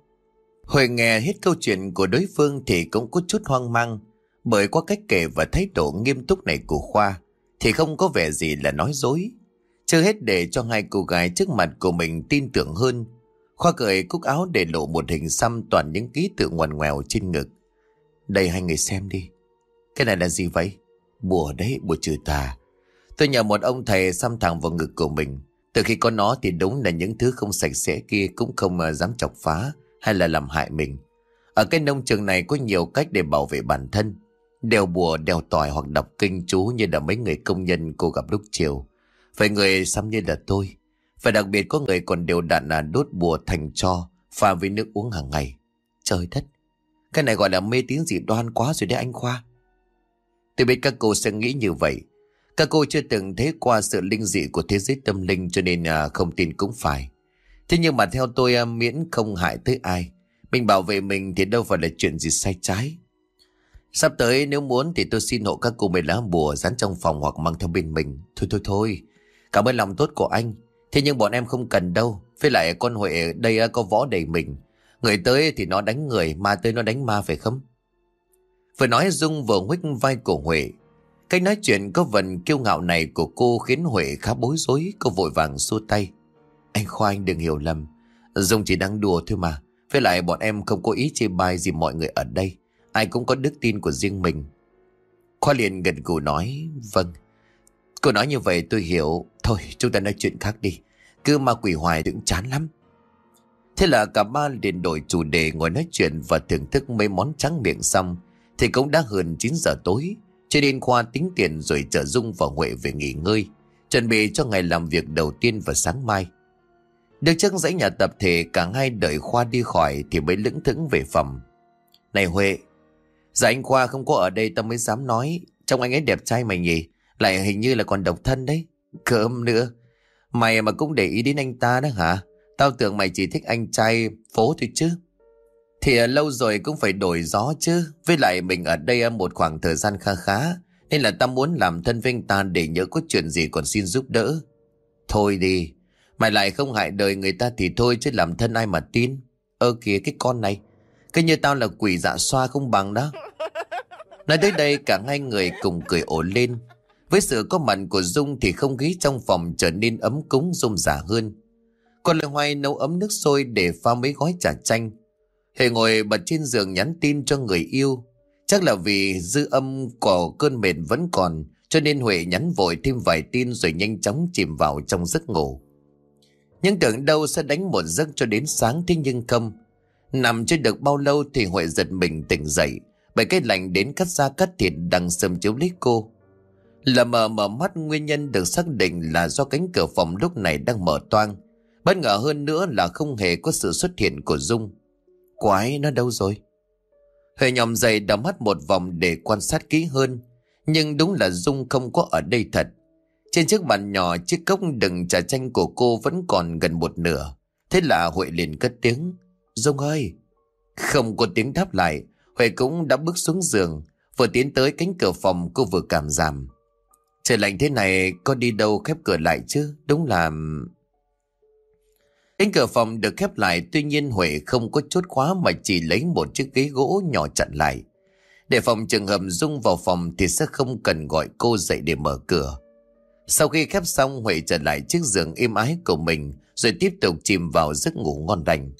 Hồi nghe hết câu chuyện của đối phương thì cũng có chút hoang mang. Bởi qua cách kể và thái độ nghiêm túc này của Khoa thì không có vẻ gì là nói dối. Chưa hết để cho hai cô gái trước mặt của mình tin tưởng hơn. Khoa cởi cúc áo để lộ một hình xăm toàn những ký tự ngoằn ngoèo trên ngực. Đây hai người xem đi. Cái này là gì vậy? Bùa đấy, bùa trừ tà. Tôi nhờ một ông thầy xăm thẳng vào ngực của mình. Từ khi có nó thì đúng là những thứ không sạch sẽ kia cũng không à, dám chọc phá hay là làm hại mình. Ở cái nông trường này có nhiều cách để bảo vệ bản thân. Đeo bùa, đeo tỏi hoặc đọc kinh chú như là mấy người công nhân cô gặp lúc chiều. Phải người xăm như là tôi. Và đặc biệt có người còn đều đặn là đốt bùa thành cho pha với nước uống hàng ngày. Trời đất, cái này gọi là mê tín dị đoan quá rồi đấy anh Khoa. Tôi biết các cô sẽ nghĩ như vậy. Các cô chưa từng thấy qua sự linh dị của thế giới tâm linh cho nên à, không tin cũng phải. Thế nhưng mà theo tôi à, miễn không hại tới ai. Mình bảo vệ mình thì đâu phải là chuyện gì sai trái. Sắp tới nếu muốn thì tôi xin hộ các cô mấy lá bùa dán trong phòng hoặc mang theo bên mình. Thôi thôi thôi, cảm ơn lòng tốt của anh. Thế nhưng bọn em không cần đâu. Với lại con Huệ ở đây à, có võ đầy mình. Người tới thì nó đánh người, ma tới nó đánh ma phải không? Vừa nói Dung vừa huých vai của Huệ. Cách nói chuyện có vần kiêu ngạo này của cô khiến Huệ khá bối rối, cô vội vàng xua tay. Anh Khoa anh đừng hiểu lầm, Dung chỉ đang đùa thôi mà. Với lại bọn em không có ý chê bai gì mọi người ở đây. ai cũng có đức tin của riêng mình. Khoa liền gật gù nói, vâng. Cô nói như vậy tôi hiểu, thôi chúng ta nói chuyện khác đi. Cứ ma quỷ hoài cũng chán lắm. Thế là cả ba liền đổi chủ đề ngồi nói chuyện và thưởng thức mấy món trắng miệng xong thì cũng đã hơn 9 giờ tối. Cho nên Khoa tính tiền rồi chở Dung và Huệ về nghỉ ngơi, chuẩn bị cho ngày làm việc đầu tiên vào sáng mai. Được trước dãy nhà tập thể cả hai đợi Khoa đi khỏi thì mới lững thững về phòng. Này Huệ, giờ anh Khoa không có ở đây tao mới dám nói, trong anh ấy đẹp trai mày nhỉ, lại hình như là còn độc thân đấy. Cơm nữa, mày mà cũng để ý đến anh ta đó hả? Tao tưởng mày chỉ thích anh trai phố thôi chứ. Thì lâu rồi cũng phải đổi gió chứ. Với lại mình ở đây một khoảng thời gian kha khá. Nên là tao muốn làm thân với anh ta để nhớ có chuyện gì còn xin giúp đỡ. Thôi đi. Mày lại không hại đời người ta thì thôi chứ làm thân ai mà tin. Ơ kìa, cái con này. Cái như tao là quỷ dạ xoa không bằng đó. Nói tới đây cả hai người cùng cười ổ lên. Với sự có mặt của Dung thì không khí trong phòng trở nên ấm cúng, rôm rả hơn. Còn lời hoài nấu ấm nước sôi để pha mấy gói trà chanh hề ngồi bật trên giường nhắn tin cho người yêu. Chắc là vì dư âm của cơn mệt vẫn còn, cho nên Huệ nhắn vội thêm vài tin rồi nhanh chóng chìm vào trong giấc ngủ. Nhưng tưởng đâu sẽ đánh một giấc cho đến sáng thế nhưng không. Nằm chưa được bao lâu thì Huệ giật mình tỉnh dậy, bởi cái lạnh đến cắt da cắt thịt đang sầm chiếu lít cô. Là mờ mở mắt nguyên nhân được xác định là do cánh cửa phòng lúc này đang mở toang. Bất ngờ hơn nữa là không hề có sự xuất hiện của Dung. Quái nó đâu rồi? Huệ nhòm dậy đắm mắt một vòng để quan sát kỹ hơn. Nhưng đúng là Dung không có ở đây thật. Trên chiếc bàn nhỏ, chiếc cốc đựng trà chanh của cô vẫn còn gần một nửa. Thế là Huệ liền cất tiếng. Dung ơi! Không có tiếng đáp lại. Huệ cũng đã bước xuống giường. Vừa tiến tới cánh cửa phòng cô vừa cảm giảm. Trời lạnh thế này, có đi đâu khép cửa lại chứ? Đúng là... Cánh cửa phòng được khép lại, tuy nhiên Huệ không có chốt khóa mà chỉ lấy một chiếc ghế gỗ nhỏ chặn lại. Để phòng trường hợp Dung vào phòng thì sẽ không cần gọi cô dậy để mở cửa. Sau khi khép xong, Huệ trở lại chiếc giường êm ái của mình, rồi tiếp tục chìm vào giấc ngủ ngon lành.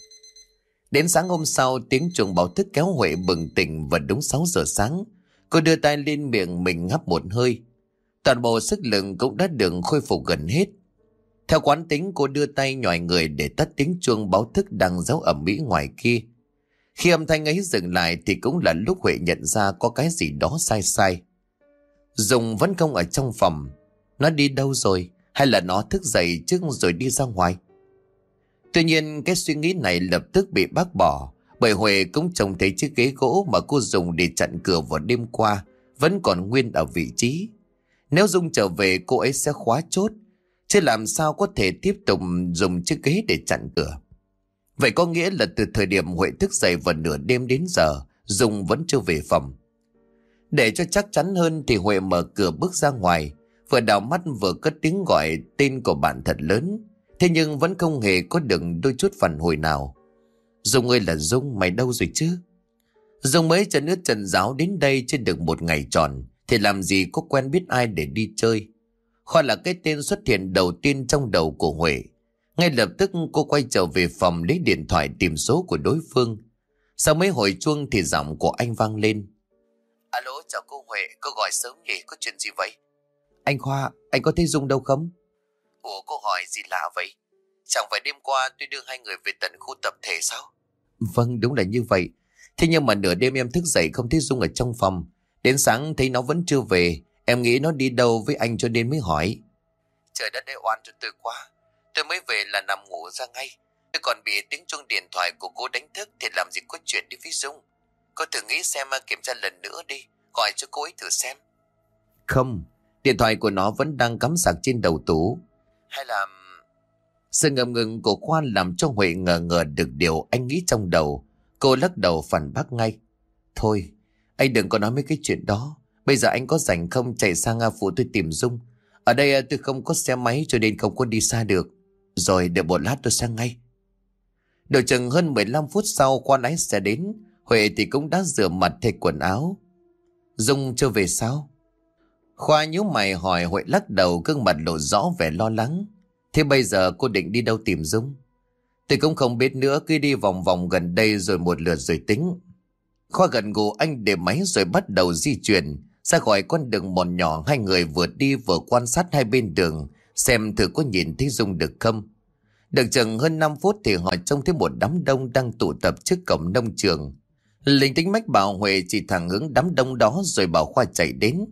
Đến sáng hôm sau, tiếng chuông báo thức kéo Huệ bừng tỉnh và đúng 6 giờ sáng. Cô đưa tay lên miệng mình ngắp một hơi. Toàn bộ sức lực cũng đã được khôi phục gần hết. Theo quán tính, cô đưa tay nhòi người để tắt tiếng chuông báo thức đang giấu ẩm mỹ ngoài kia. Khi âm thanh ấy dừng lại thì cũng là lúc Huệ nhận ra có cái gì đó sai sai. Dùng vẫn không ở trong phòng. Nó đi đâu rồi? Hay là nó thức dậy trước rồi đi ra ngoài? Tuy nhiên, cái suy nghĩ này lập tức bị bác bỏ, bởi Huệ cũng trông thấy chiếc ghế gỗ mà cô dùng để chặn cửa vào đêm qua vẫn còn nguyên ở vị trí. Nếu Dung trở về, cô ấy sẽ khóa chốt Chứ làm sao có thể tiếp tục dùng chiếc ghế để chặn cửa. Vậy có nghĩa là từ thời điểm Huệ thức dậy vào nửa đêm đến giờ, Dung vẫn chưa về phòng. Để cho chắc chắn hơn thì Huệ mở cửa bước ra ngoài, vừa đảo mắt vừa cất tiếng gọi tên của bạn thật lớn. Thế nhưng vẫn không hề có được đôi chút phản hồi nào. Dung ơi là Dung, mày đâu rồi chứ? Dung mới chân nước trần giáo đến đây trên được một ngày tròn, thì làm gì có quen biết ai để đi chơi. Khoa là cái tên xuất hiện đầu tiên trong đầu của Huệ. Ngay lập tức cô quay trở về phòng lấy điện thoại tìm số của đối phương. Sau mấy hồi chuông thì giọng của anh vang lên. Alo, chào cô Huệ, cô gọi sớm nhỉ, có chuyện gì vậy? Anh Khoa, anh có thấy Dung đâu không? Ủa, cô hỏi gì lạ vậy? Chẳng phải đêm qua tôi đưa hai người về tận khu tập thể sao? Vâng, đúng là như vậy. Thế nhưng mà nửa đêm em thức dậy không thấy Dung ở trong phòng. Đến sáng thấy nó vẫn chưa về Em nghĩ nó đi đâu với anh cho nên mới hỏi. Trời đất ơi oan cho tôi quá. Tôi mới về là nằm ngủ ra ngay. Tôi còn bị tiếng chuông điện thoại của cô đánh thức thì làm gì có chuyện đi với Dung. Cô thử nghĩ xem kiểm tra lần nữa đi. Gọi cho cô ấy thử xem. Không, điện thoại của nó vẫn đang cắm sạc trên đầu tủ. Hay là... Sự ngầm ngừng của Khoan làm cho Huệ ngờ ngờ được điều anh nghĩ trong đầu. Cô lắc đầu phản bác ngay. Thôi, anh đừng có nói mấy cái chuyện đó. Bây giờ anh có rảnh không chạy sang à, Phụ tôi tìm Dung. Ở đây à, tôi không có xe máy cho nên không có đi xa được. Rồi, đợi một lát tôi sang ngay. Đợi chừng hơn 15 phút sau qua lái xe đến. Huệ thì cũng đã rửa mặt, thay quần áo. Dung chưa về sao? Khoa nhíu mày hỏi, Huệ lắc đầu, gương mặt lộ rõ vẻ lo lắng. Thế bây giờ cô định đi đâu tìm Dung? Tôi cũng không biết nữa, cứ đi vòng vòng gần đây rồi một lượt rồi tính. Khoa gần gù, anh để máy rồi bắt đầu di chuyển. Ra khỏi con đường mòn nhỏ, hai người vừa đi vừa quan sát hai bên đường, xem thử có nhìn thấy Dung được không. Được chừng hơn 5 phút thì họ trông thấy một đám đông đang tụ tập trước cổng nông trường. Linh tính mách bảo Huệ chỉ thẳng hướng đám đông đó rồi bảo Khoa chạy đến.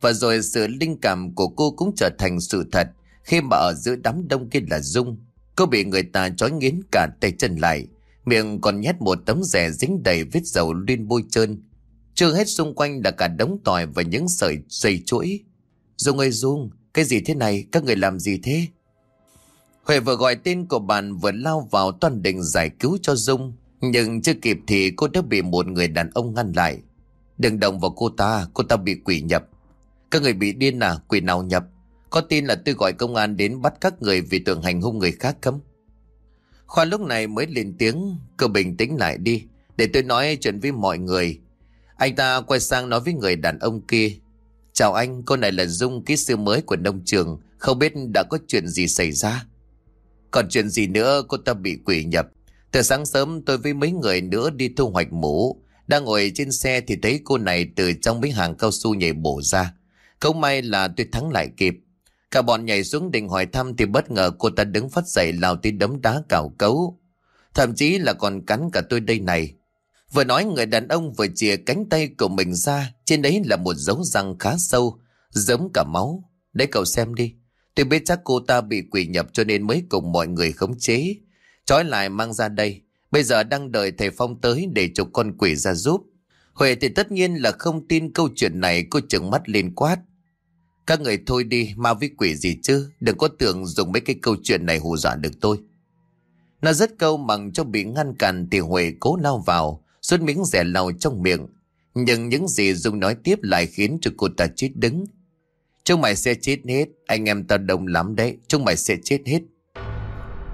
Và rồi sự linh cảm của cô cũng trở thành sự thật, khi mà ở giữa đám đông kia là Dung. Cô bị người ta trói nghiến cả tay chân lại. Miệng còn nhét một tấm rẻ dính đầy vết dầu luyên bôi trơn. Chưa hết xung quanh là cả đống tỏi và những sợi dây chuỗi. Dung ơi Dung, cái gì thế này? Các người làm gì thế? Huệ vừa gọi tên của bạn vừa lao vào toàn định giải cứu cho Dung. Nhưng chưa kịp thì cô đã bị một người đàn ông ngăn lại. Đừng động vào cô ta, cô ta bị quỷ nhập. Các người bị điên à, quỷ nào nhập? Có tin là tôi gọi công an đến bắt các người vì tưởng hành hung người khác không? Khoa lúc này mới lên tiếng, cứ bình tĩnh lại đi, để tôi nói chuyện với mọi người. Anh ta quay sang nói với người đàn ông kia. Chào anh, con này là Dung, kỹ sư mới của nông trường, không biết đã có chuyện gì xảy ra. Còn chuyện gì nữa, cô ta bị quỷ nhập. Từ sáng sớm tôi với mấy người nữa đi thu hoạch mũ. Đang ngồi trên xe thì thấy cô này từ trong mấy hàng cao su nhảy bổ ra. Không may là tôi thắng lại kịp. Cả bọn nhảy xuống định hỏi thăm thì bất ngờ cô ta đứng phát dậy lao tới đấm đá cào cấu. Thậm chí là còn cắn cả tôi đây này. Vừa nói người đàn ông vừa chìa cánh tay của mình ra, trên đấy là một dấu răng khá sâu, giống cả máu. Đấy cậu xem đi. Tôi biết chắc cô ta bị quỷ nhập cho nên mới cùng mọi người khống chế. Trói lại mang ra đây. Bây giờ đang đợi thầy Phong tới để chụp con quỷ ra giúp. Huệ thì tất nhiên là không tin câu chuyện này cô trừng mắt lên quát. Các người thôi đi, ma với quỷ gì chứ, đừng có tưởng dùng mấy cái câu chuyện này hù dọa được tôi. Nó rất câu bằng cho bị ngăn cản thì Huệ cố lao vào, suốt miếng rẻ lau trong miệng. Nhưng những gì Dung nói tiếp lại khiến cho cô ta chết đứng. Chúng mày sẽ chết hết, anh em ta đông lắm đấy, chúng mày sẽ chết hết.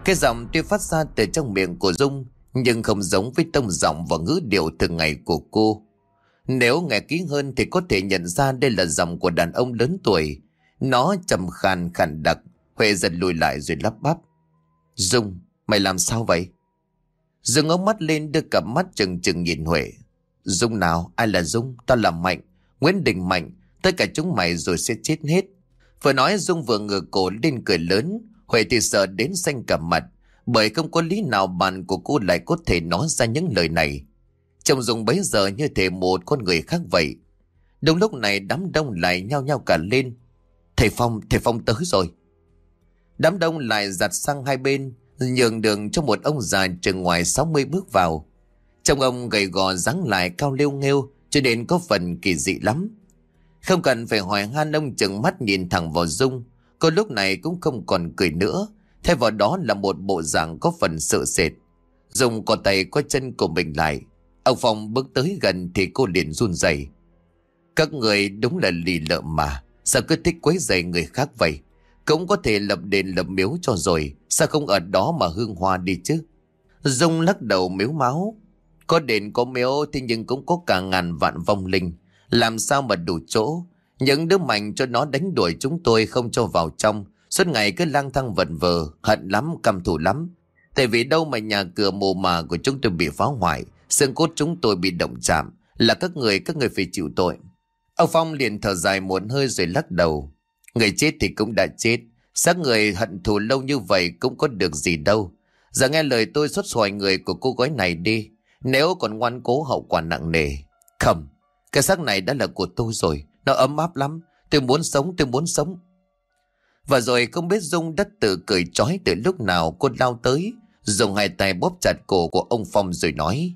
Cái giọng tuy phát ra từ trong miệng của Dung, nhưng không giống với tông giọng và ngữ điệu thường ngày của cô. Nếu nghe kỹ hơn thì có thể nhận ra đây là giọng của đàn ông lớn tuổi. Nó trầm khàn khàn đặc, Huệ giật lùi lại rồi lắp bắp. Dung, mày làm sao vậy? Dung ống mắt lên đưa cặp mắt chừng chừng nhìn Huệ. Dung nào? Ai là Dung? ta là Mạnh. Nguyễn Đình Mạnh. Tất cả chúng mày rồi sẽ chết hết. Vừa nói Dung vừa ngửa cổ lên cười lớn. Huệ thì sợ đến xanh cả mặt. Bởi không có lý nào bạn của cô lại có thể nói ra những lời này. Trông Dung bấy giờ như thể một con người khác vậy. Đúng lúc này đám đông lại nhao nhao cả lên. Thầy Phong, thầy Phong tới rồi. Đám đông lại giặt sang hai bên, nhường đường cho một ông già chừng ngoài 60 bước vào. Trông ông gầy gò dáng lại cao lêu nghêu, cho nên có phần kỳ dị lắm. Không cần phải hỏi han ông chừng mắt nhìn thẳng vào Dung, cô lúc này cũng không còn cười nữa, thay vào đó là một bộ dạng có phần sợ sệt. Dung có tay có chân của mình lại, Ông Phong bước tới gần thì cô liền run rẩy. Các người đúng là lì lợm mà. Sao cứ thích quấy rầy người khác vậy? Cũng có thể lập đền lập miếu cho rồi. Sao không ở đó mà hương hoa đi chứ? Dung lắc đầu miếu máu. Có đền có miếu thì nhưng cũng có cả ngàn vạn vong linh. Làm sao mà đủ chỗ? Những đứa mạnh cho nó đánh đuổi chúng tôi không cho vào trong. Suốt ngày cứ lang thang vần vờ, hận lắm, căm thù lắm. Tại vì đâu mà nhà cửa mồ mà của chúng tôi bị phá hoại xương cốt chúng tôi bị động chạm là các người các người phải chịu tội ông phong liền thở dài muốn hơi rồi lắc đầu người chết thì cũng đã chết. Xác người hận thù lâu như vậy cũng có được gì đâu. Giờ nghe lời tôi xuất xoài người của cô gái này đi. Nếu còn ngoan cố hậu quả nặng nề. Không cái xác này đã là của tôi rồi. Nó ấm áp lắm. Tôi muốn sống tôi muốn sống. Và rồi không biết dung đất tự cười trói từ lúc nào cô lao tới dùng hai tay bóp chặt cổ của ông phong rồi nói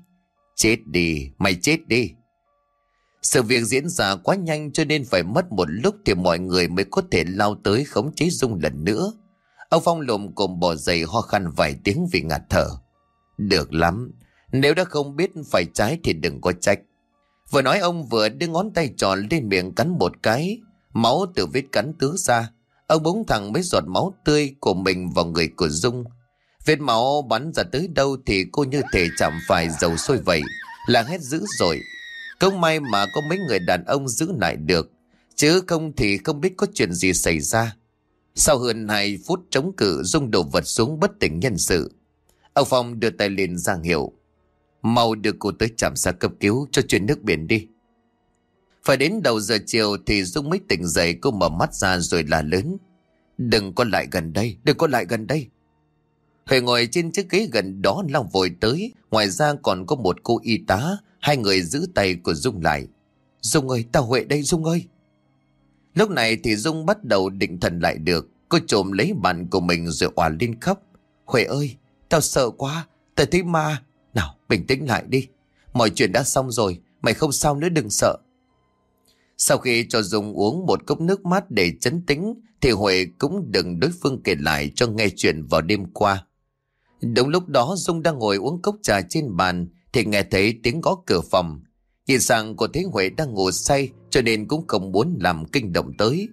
Chết đi, mày chết đi. Sự việc diễn ra quá nhanh cho nên phải mất một lúc thì mọi người mới có thể lao tới khống chế Dung lần nữa. Ông Phong lùm cồm bỏ giày ho khăn vài tiếng vì ngạt thở. Được lắm, nếu đã không biết phải trái thì đừng có trách. Vừa nói ông vừa đưa ngón tay tròn lên miệng cắn một cái, máu từ vết cắn tứ ra. Ông búng thẳng mấy giọt máu tươi của mình vào người của Dung. Vết máu bắn ra tới đâu thì cô như thể chạm phải dầu sôi vậy, là hết dữ rồi. Không may mà có mấy người đàn ông giữ lại được, chứ không thì không biết có chuyện gì xảy ra. Sau hơn 2 phút chống cự dung đồ vật xuống bất tỉnh nhân sự. Ông Phong đưa tay lên giang hiệu. Mau đưa cô tới trạm xa cấp cứu cho chuyển nước biển đi. Phải đến đầu giờ chiều thì Dung mới tỉnh dậy cô mở mắt ra rồi là lớn. Đừng có lại gần đây, đừng có lại gần đây. Huệ ngồi trên chiếc ghế gần đó lao vội tới. Ngoài ra còn có một cô y tá, hai người giữ tay của Dung lại. Dung ơi, tao Huệ đây Dung ơi. Lúc này thì Dung bắt đầu định thần lại được. Cô trộm lấy bàn của mình rồi òa lên khóc. Huệ ơi, tao sợ quá, tao thấy ma. Nào, bình tĩnh lại đi. Mọi chuyện đã xong rồi, mày không sao nữa đừng sợ. Sau khi cho Dung uống một cốc nước mát để chấn tĩnh, thì Huệ cũng đừng đối phương kể lại cho nghe chuyện vào đêm qua. Đúng lúc đó Dung đang ngồi uống cốc trà trên bàn, thì nghe thấy tiếng gõ cửa phòng. Nhìn sang cô thấy Huệ đang ngủ say, cho nên cũng không muốn làm kinh động tới.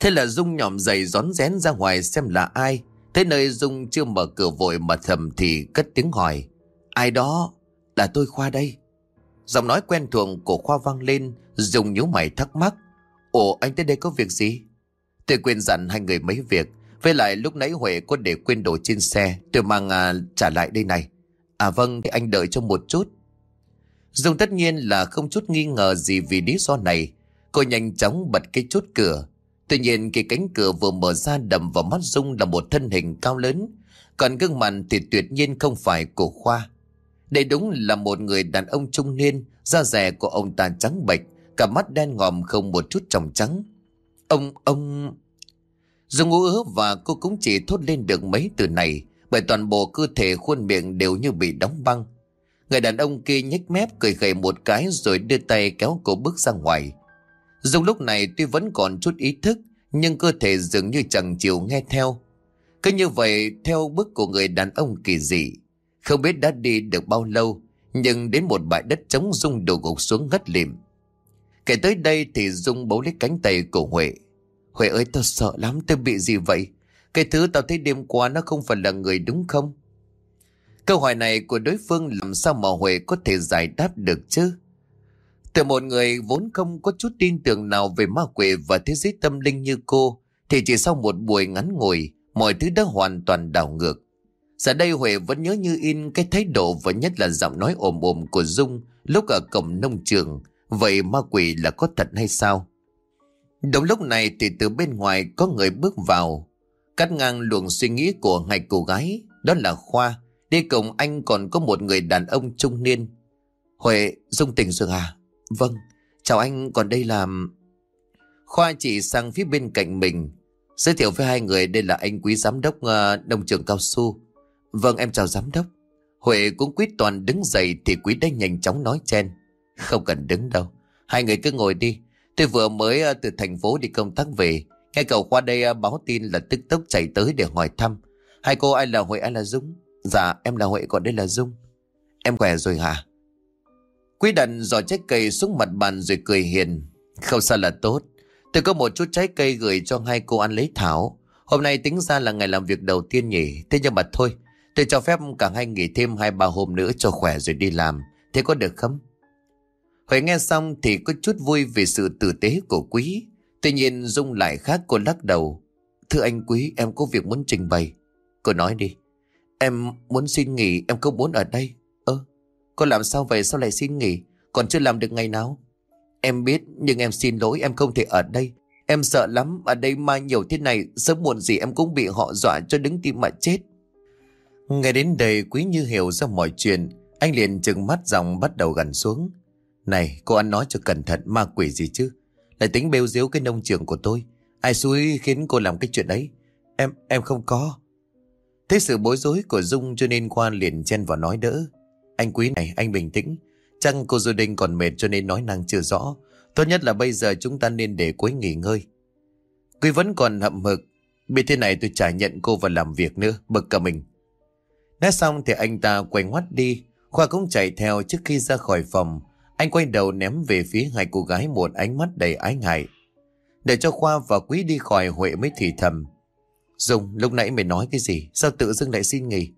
Thế là Dung nhòm giày rón rén ra ngoài xem là ai. Thế nơi Dung chưa mở cửa vội mà thầm thì cất tiếng hỏi. Ai đó? Là tôi Khoa đây. Giọng nói quen thuộc của Khoa vang lên, Dung nhíu mày thắc mắc. Ồ, anh tới đây có việc gì? Tôi quên dặn hai người mấy việc. Với lại lúc nãy Huệ có để quên đồ trên xe, tôi mang à, trả lại đây này. À vâng, thì anh đợi cho một chút. Dung tất nhiên là không chút nghi ngờ gì vì lý do này. Cô nhanh chóng bật cái chốt cửa. Tuy nhiên cái cánh cửa vừa mở ra đầm vào mắt Dung là một thân hình cao lớn. Còn gương mặt thì tuyệt nhiên không phải của Khoa. Đây đúng là một người đàn ông trung niên, da rẻ của ông ta trắng bệch, cả mắt đen ngòm không một chút tròng trắng. Ông, ông... Dung ngũ ứa và cô cũng chỉ thốt lên được mấy từ này, bởi toàn bộ cơ thể khuôn miệng đều như bị đóng băng. Người đàn ông kia nhếch mép cười khẩy một cái rồi đưa tay kéo cô bước ra ngoài. Dung lúc này tuy vẫn còn chút ý thức, nhưng cơ thể dường như chẳng chịu nghe theo. Cứ như vậy, theo bước của người đàn ông kỳ dị, không biết đã đi được bao lâu, nhưng đến một bãi đất trống Dung đổ gục xuống ngất lịm. Kể tới đây thì Dung bấu lấy cánh tay của Huệ. Huệ ơi tao sợ lắm, tao bị gì vậy? Cái thứ tao thấy đêm qua nó không phải là người đúng không? Câu hỏi này của đối phương làm sao mà Huệ có thể giải đáp được chứ? Từ một người vốn không có chút tin tưởng nào về ma quỷ và thế giới tâm linh như cô, thì chỉ sau một buổi ngắn ngồi, mọi thứ đã hoàn toàn đảo ngược. Giờ đây Huệ vẫn nhớ như in cái thái độ và nhất là giọng nói ồm ồm của Dung lúc ở cổng nông trường. Vậy ma quỷ là có thật hay sao? Đúng lúc này thì từ bên ngoài có người bước vào. Cắt ngang luồng suy nghĩ của hai cô gái. Đó là Khoa. Đi cùng anh còn có một người đàn ông trung niên. Huệ, Dung tình rồi à? Vâng, chào anh, còn đây là... Khoa chỉ sang phía bên cạnh mình. Giới thiệu với hai người đây là anh quý giám đốc ờ, nông trường cao su. Vâng em chào giám đốc. Huệ cũng quyết toàn đứng dậy thì quý đã nhanh chóng nói chen. Không cần đứng đâu. Hai người cứ ngồi đi. Tôi vừa mới ờ, từ thành phố đi công tác về. Nghe cậu qua đây à, báo tin là tức tốc chạy tới để hỏi thăm. Hai cô, ai là Huệ, ai là Dung? Dạ em là Huệ, còn đây là Dung. Em khỏe rồi hả? Quý đặt giò trái cây xuống mặt bàn rồi cười hiền. Không sao là tốt. Tôi có một chút trái cây gửi cho hai cô ăn lấy thảo. Hôm nay tính ra là ngày làm việc đầu tiên nhỉ. Thế nhưng mà thôi. Tôi cho phép cả hai nghỉ thêm hai ba hôm nữa cho khỏe rồi đi làm. Thế có được không? Huệ nghe xong thì có chút vui về sự tử tế của quý. Tuy nhiên Dung lại khác cô lắc đầu. Thưa anh quý em có việc muốn trình bày. Cô nói đi. Em muốn xin nghỉ em không muốn ở đây. Ơ, cô làm sao vậy sao lại xin nghỉ? Còn chưa làm được ngày nào? Em biết nhưng em xin lỗi em không thể ở đây. Em sợ lắm ở đây mai nhiều thế này sớm muộn gì em cũng bị họ dọa cho đứng tim mà chết. Nghe đến đây quý như hiểu ra mọi chuyện Anh liền trừng mắt giọng bắt đầu gần xuống Này cô ăn nói cho cẩn thận ma quỷ gì chứ lại tính bêu diếu cái nông trường của tôi. Ai xui khiến cô làm cái chuyện ấy Em, em không có. Thế sự bối rối của Dung cho nên Khoa liền chen vào nói đỡ. Anh quý này anh bình tĩnh. Chăng cô Dô Đinh còn mệt cho nên nói năng chưa rõ. Tốt nhất là bây giờ chúng ta nên để cuối nghỉ ngơi. Quý vẫn còn hậm hực. Bị thế này tôi chả nhận cô vào làm việc nữa Bực cả mình. Nói xong thì anh ta quay ngoắt đi. Khoa cũng chạy theo trước khi ra khỏi phòng. Anh quay đầu ném về phía hai cô gái một ánh mắt đầy ái ngại. Để cho Khoa và Quý đi khỏi Huệ mới thì thầm. Dung, lúc nãy mày nói cái gì? Sao tự dưng lại xin nghỉ?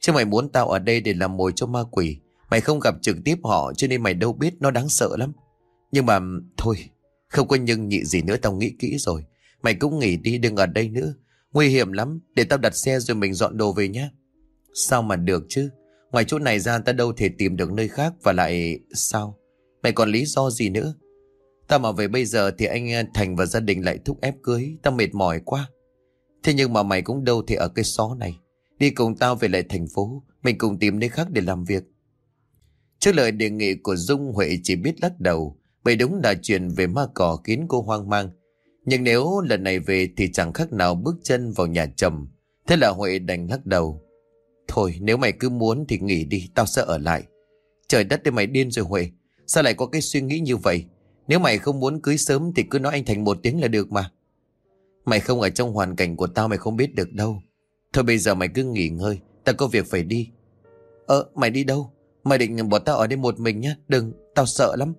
Chứ mày muốn tao ở đây để làm mồi cho ma quỷ. Mày không gặp trực tiếp họ cho nên mày đâu biết nó đáng sợ lắm. Nhưng mà thôi, không có nhưng nhị gì nữa tao nghĩ kỹ rồi. Mày cũng nghỉ đi đừng ở đây nữa. Nguy hiểm lắm, để tao đặt xe rồi mình dọn đồ về nhé. Sao mà được chứ? Ngoài chỗ này ra ta đâu thể tìm được nơi khác và lại... Sao? Mày còn lý do gì nữa? Ta mà về bây giờ thì anh ờ, Thành và gia đình lại thúc ép cưới. Ta mệt mỏi quá. Thế nhưng mà mày cũng đâu thể ở cái xó này. Đi cùng tao về lại thành phố. Mình cùng tìm nơi khác để làm việc. Trước lời đề nghị của Dung Huệ chỉ biết lắc đầu. Bởi đúng là chuyện về ma cỏ khiến cô hoang mang. Nhưng nếu lần này về thì chẳng khác nào bước chân vào nhà chồng. Thế là Huệ đành lắc đầu. Thôi nếu mày cứ muốn thì nghỉ đi, tao sẽ ở lại. Trời đất để mày điên rồi Huệ. Sao lại có cái suy nghĩ như vậy? Nếu mày không muốn cưới sớm thì cứ nói anh Thành một tiếng là được mà. Mày không ở trong hoàn cảnh của tao mày không biết được đâu. Thôi bây giờ mày cứ nghỉ ngơi, tao có việc phải đi. Ờ, mày đi đâu? Mày định bỏ tao ở đây một mình nhá, đừng, tao sợ lắm.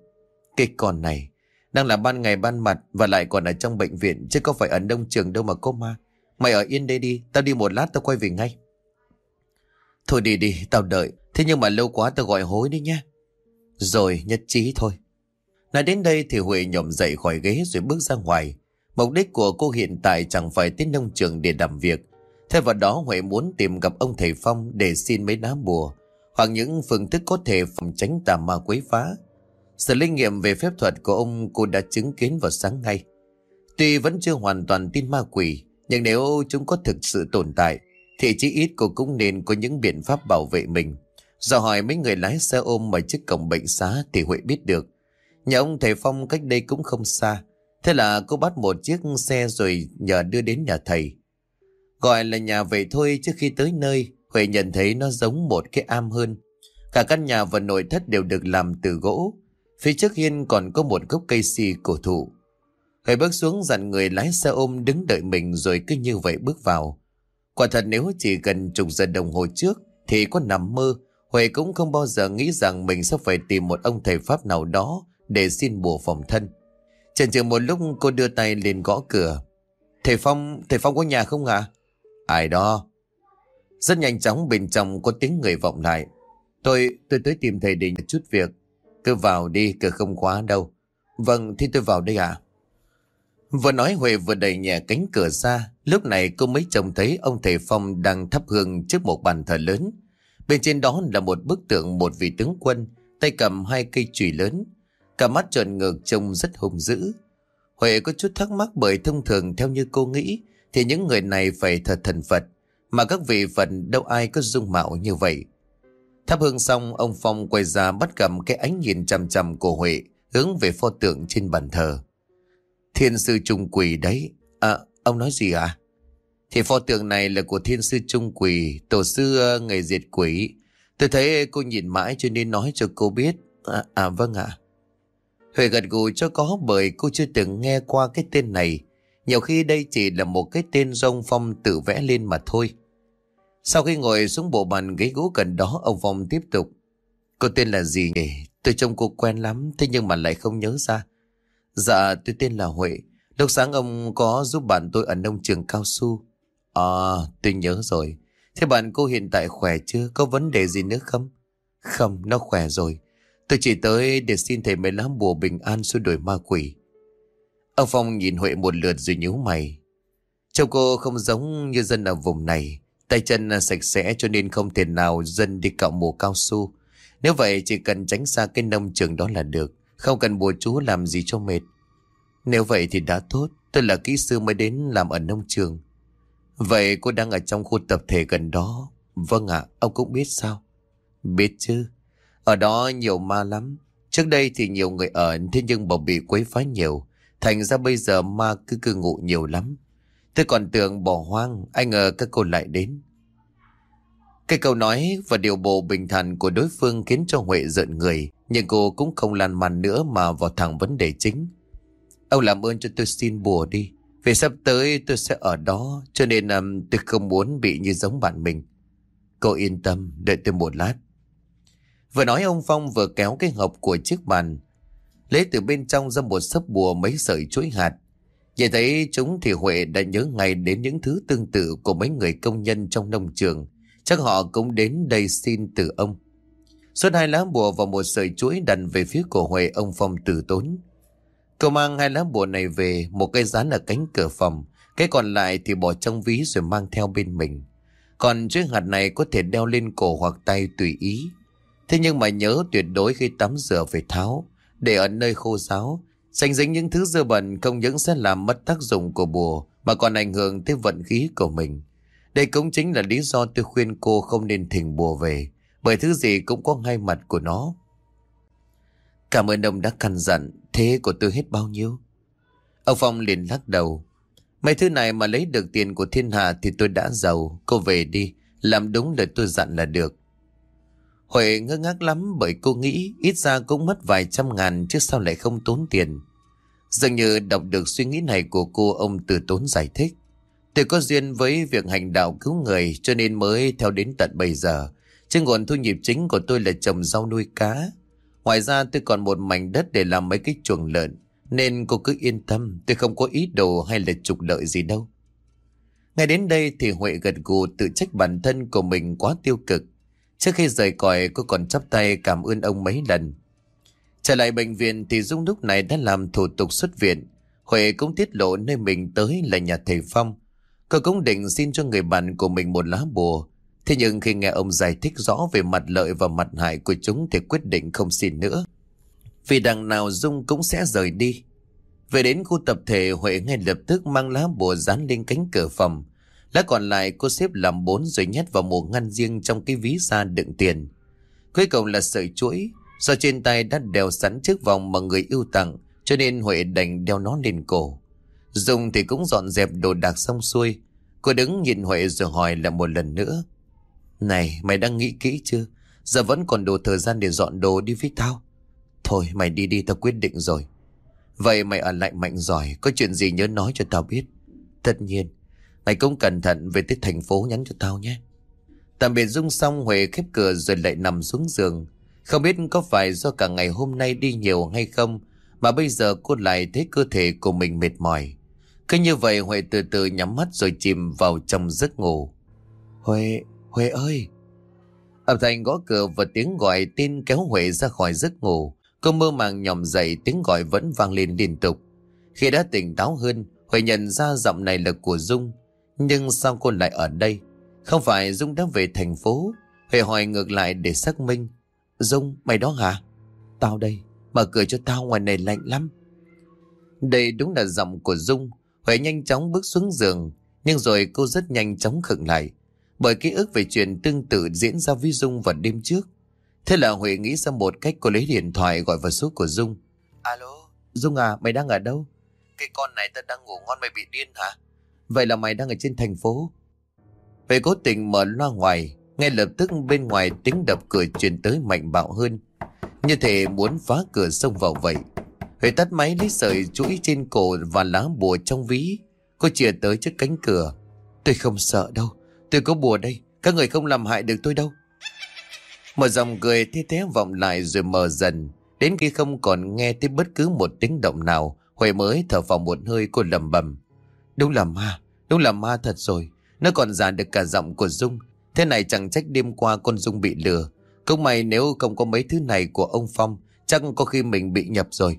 Cái con này, đang là ban ngày ban mặt và lại còn ở trong bệnh viện chứ có phải ở đông trường đâu mà có ma. Mày ở yên đây đi, tao đi một lát tao quay về ngay. Thôi đi đi, tao đợi. Thế nhưng mà lâu quá tao gọi hối đi nha. Rồi, nhất trí thôi. Nói đến đây thì Huệ nhổm dậy khỏi ghế rồi bước ra ngoài. Mục đích của cô hiện tại chẳng phải tới nông trường để làm việc. Thay vào đó Huệ muốn tìm gặp ông thầy Phong để xin mấy đá bùa hoặc những phương thức có thể phòng tránh tà ma quấy phá. Sự linh nghiệm về phép thuật của ông cô đã chứng kiến vào sáng nay. Tuy vẫn chưa hoàn toàn tin ma quỷ, nhưng nếu chúng có thực sự tồn tại, thì chỉ ít cô cũng nên có những biện pháp bảo vệ mình. Do hỏi mấy người lái xe ôm ở trước cổng bệnh xá thì Huệ biết được. Nhà ông thầy Phong cách đây cũng không xa. Thế là cô bắt một chiếc xe rồi nhờ đưa đến nhà thầy. Gọi là nhà vậy thôi trước khi tới nơi, Huệ nhận thấy nó giống một cái am hơn. Cả căn nhà và nội thất đều được làm từ gỗ. Phía trước hiên còn có một gốc cây xì cổ thụ. Huệ bước xuống dặn người lái xe ôm đứng đợi mình rồi cứ như vậy bước vào. Quả thật nếu chỉ gần chục giờ đồng hồ trước thì có nằm mơ, Huệ cũng không bao giờ nghĩ rằng mình sẽ phải tìm một ông thầy Pháp nào đó để xin bùa phòng thân. Chần chừ một lúc cô đưa tay lên gõ cửa. Thầy Phong, thầy Phong có nhà không ạ? Ai đó? Rất nhanh chóng bên trong có tiếng người vọng lại. Tôi, tôi tới tìm thầy để chút việc. Cứ vào đi, cửa không khóa đâu. Vâng, thì tôi vào đây à? Vừa nói Huệ vừa đẩy nhẹ cánh cửa ra. Lúc này cô mới trông thấy ông thầy Phong đang thắp hương trước một bàn thờ lớn. Bên trên đó là một bức tượng một vị tướng quân, tay cầm hai cây chùy lớn. Cả mắt tròn ngược trông rất hung dữ. Huệ có chút thắc mắc bởi thông thường theo như cô nghĩ thì những người này phải thờ thần Phật. Mà các vị Phật đâu ai có dung mạo như vậy. Thắp hương xong ông Phong quay ra bắt gặp cái ánh nhìn chằm chằm của Huệ hướng về pho tượng trên bàn thờ. Thiên sư trung quỷ đấy. À, ông nói gì à? Thì pho tượng này là của thiên sư trung quỷ, tổ sư ờ, ngày diệt quỷ. Tôi thấy cô nhìn mãi cho nên nói cho cô biết. À, à vâng ạ. À. Huệ gật gù cho có bởi cô chưa từng nghe qua cái tên này. Nhiều khi đây chỉ là một cái tên rông phong tự vẽ lên mà thôi. Sau khi ngồi xuống bộ bàn ghế gỗ gần đó, ông Phong tiếp tục. Cô tên là gì nhỉ? Tôi trông cô quen lắm, thế nhưng mà lại không nhớ ra. Dạ, tôi tên là Huệ. Lúc sáng ông có giúp bạn tôi ở nông trường cao su. À, tôi nhớ rồi. Thế bạn cô hiện tại khỏe chưa? Có vấn đề gì nữa không? Không, nó khỏe rồi. Tôi chỉ tới để xin thầy mấy lá bùa bình an xua đuổi ma quỷ. Ông Phong nhìn Huệ một lượt rồi nhíu mày. Trông cô không giống như dân ở vùng này. Tay chân sạch sẽ cho nên không thể nào dân đi cạo mùa cao su. Nếu vậy chỉ cần tránh xa cái nông trường đó là được. Không cần bùa chú làm gì cho mệt. Nếu vậy thì đã tốt. Tôi là kỹ sư mới đến làm ở nông trường. Vậy cô đang ở trong khu tập thể gần đó. Vâng ạ, ông cũng biết sao? Biết chứ. Ở đó nhiều ma lắm. Trước đây thì nhiều người ở thế nhưng bảo bị quấy phá nhiều. Thành ra bây giờ ma cứ cư ngụ nhiều lắm. Tôi còn tưởng bỏ hoang, ai ngờ các cô lại đến. Cái câu nói và điều bộ bình thản của đối phương khiến cho Huệ giận người, nhưng cô cũng không lan màn nữa mà vào thẳng vấn đề chính. Ông làm ơn cho tôi xin bùa đi, vì sắp tới tôi sẽ ở đó, cho nên um, tôi không muốn bị như giống bạn mình. Cô yên tâm, đợi tôi một lát. Vừa nói ông Phong vừa kéo cái hộp của chiếc bàn, lấy từ bên trong ra một sấp bùa mấy sợi chuỗi hạt. Nhìn thấy chúng thì Huệ đã nhớ ngay đến những thứ tương tự của mấy người công nhân trong nông trường. Chắc họ cũng đến đây xin từ ông xuất hai lá bùa và một sợi chuỗi đặt về phía cổ Huệ ông Phong tử tốn. Cậu mang hai lá bùa này về, một cây dán ở cánh cửa phòng, cái còn lại thì bỏ trong ví rồi mang theo bên mình. Còn chuỗi hạt này có thể đeo lên cổ hoặc tay tùy ý. Thế nhưng mà nhớ tuyệt đối khi tắm rửa phải tháo, để ở nơi khô ráo. Sành dính những thứ dơ bẩn không những sẽ làm mất tác dụng của bùa, mà còn ảnh hưởng tới vận khí của mình. Đây cũng chính là lý do tôi khuyên cô không nên thỉnh bùa về, bởi thứ gì cũng có ngay mặt của nó. Cảm ơn ông đã căn dặn, thế của tôi hết bao nhiêu? Ông Phong liền lắc đầu. Mấy thứ này mà lấy được tiền của thiên hạ thì tôi đã giàu, cô về đi, làm đúng lời tôi dặn là được. Huệ ngơ ngác lắm bởi cô nghĩ ít ra cũng mất vài trăm ngàn chứ sao lại không tốn tiền. Dường như đọc được suy nghĩ này của cô ông từ tốn giải thích. Tôi có duyên với việc hành đạo cứu người cho nên mới theo đến tận bây giờ. Trên nguồn thu nhập chính của tôi là trồng rau nuôi cá. Ngoài ra tôi còn một mảnh đất để làm mấy cái chuồng lợn. Nên cô cứ yên tâm, tôi không có ý đồ hay là trục lợi gì đâu. Ngay đến đây thì Huệ gật gù tự trách bản thân của mình quá tiêu cực. Trước khi rời còi, cô còn chắp tay cảm ơn ông mấy lần. Trở lại bệnh viện thì Dung lúc này đã làm thủ tục xuất viện. Huệ cũng tiết lộ nơi mình tới là nhà thầy Phong. Cô cũng định xin cho người bạn của mình một lá bùa. Thế nhưng khi nghe ông giải thích rõ về mặt lợi và mặt hại của chúng thì quyết định không xin nữa. Vì đằng nào Dung cũng sẽ rời đi. Về đến khu tập thể Huệ ngay lập tức mang lá bùa dán lên cánh cửa phòng. Lá còn lại cô xếp làm bốn rồi nhét vào một ngăn riêng trong cái ví da đựng tiền. Cuối cùng là sợi chuỗi, do trên tay đã đeo sẵn chiếc vòng mà người yêu tặng, cho nên Huệ đành đeo nó lên cổ. Dung thì cũng dọn dẹp đồ đạc xong xuôi. Cô đứng nhìn Huệ rồi hỏi lại một lần nữa. Này, mày đang nghĩ kỹ chưa? Giờ vẫn còn đủ thời gian để dọn đồ đi với tao. Thôi, mày đi đi, tao quyết định rồi. Vậy mày ở lại mạnh giỏi, có chuyện gì nhớ nói cho tao biết. Tất nhiên, Mày cũng cẩn thận về tới thành phố nhắn cho tao nhé. Tạm biệt Dung xong Huệ khép cửa rồi lại nằm xuống giường. Không biết có phải do cả ngày hôm nay đi nhiều hay không mà bây giờ cô lại thấy cơ thể của mình mệt mỏi. Cứ như vậy Huệ từ từ nhắm mắt rồi chìm vào trong giấc ngủ. Huệ, Huệ ơi! Âm thanh gõ cửa và tiếng gọi tên kéo Huệ ra khỏi giấc ngủ. Cô mơ màng nhòm dậy tiếng gọi vẫn vang lên liên tục. Khi đã tỉnh táo hơn, Huệ nhận ra giọng này là của Dung. Nhưng sao cô lại ở đây? Không phải Dung đã về thành phố. Huệ hỏi ngược lại để xác minh. Dung, mày đó hả? Tao đây, mở cửa cho tao ngoài này lạnh lắm. Đây đúng là giọng của Dung. Huệ nhanh chóng bước xuống giường. Nhưng rồi cô rất nhanh chóng khựng lại. Bởi ký ức về chuyện tương tự diễn ra với Dung vào đêm trước. Thế là Huệ nghĩ ra một cách cô lấy điện thoại gọi vào số của Dung. Alo, Dung à, mày đang ở đâu? Cái con này tao đang ngủ ngon mày bị điên hả? Vậy là mày đang ở trên thành phố Vậy cố tình mở loa ngoài Ngay lập tức bên ngoài tiếng đập cửa truyền tới mạnh bạo hơn Như thể muốn phá cửa xông vào vậy Huệ tắt máy lấy sợi chuỗi trên cổ và lá bùa trong ví Cô chìa tới trước cánh cửa Tôi không sợ đâu Tôi có bùa đây Các người không làm hại được tôi đâu Một dòng cười thế thế vọng lại rồi mờ dần Đến khi không còn nghe thấy bất cứ một tiếng động nào Huệ mới thở vào một hơi cô lầm bầm Đúng là ma, đúng là ma thật rồi. Nó còn giả được cả giọng của Dung. Thế này chẳng trách đêm qua con Dung bị lừa. Không may nếu không có mấy thứ này của ông Phong, chắc có khi mình bị nhập rồi.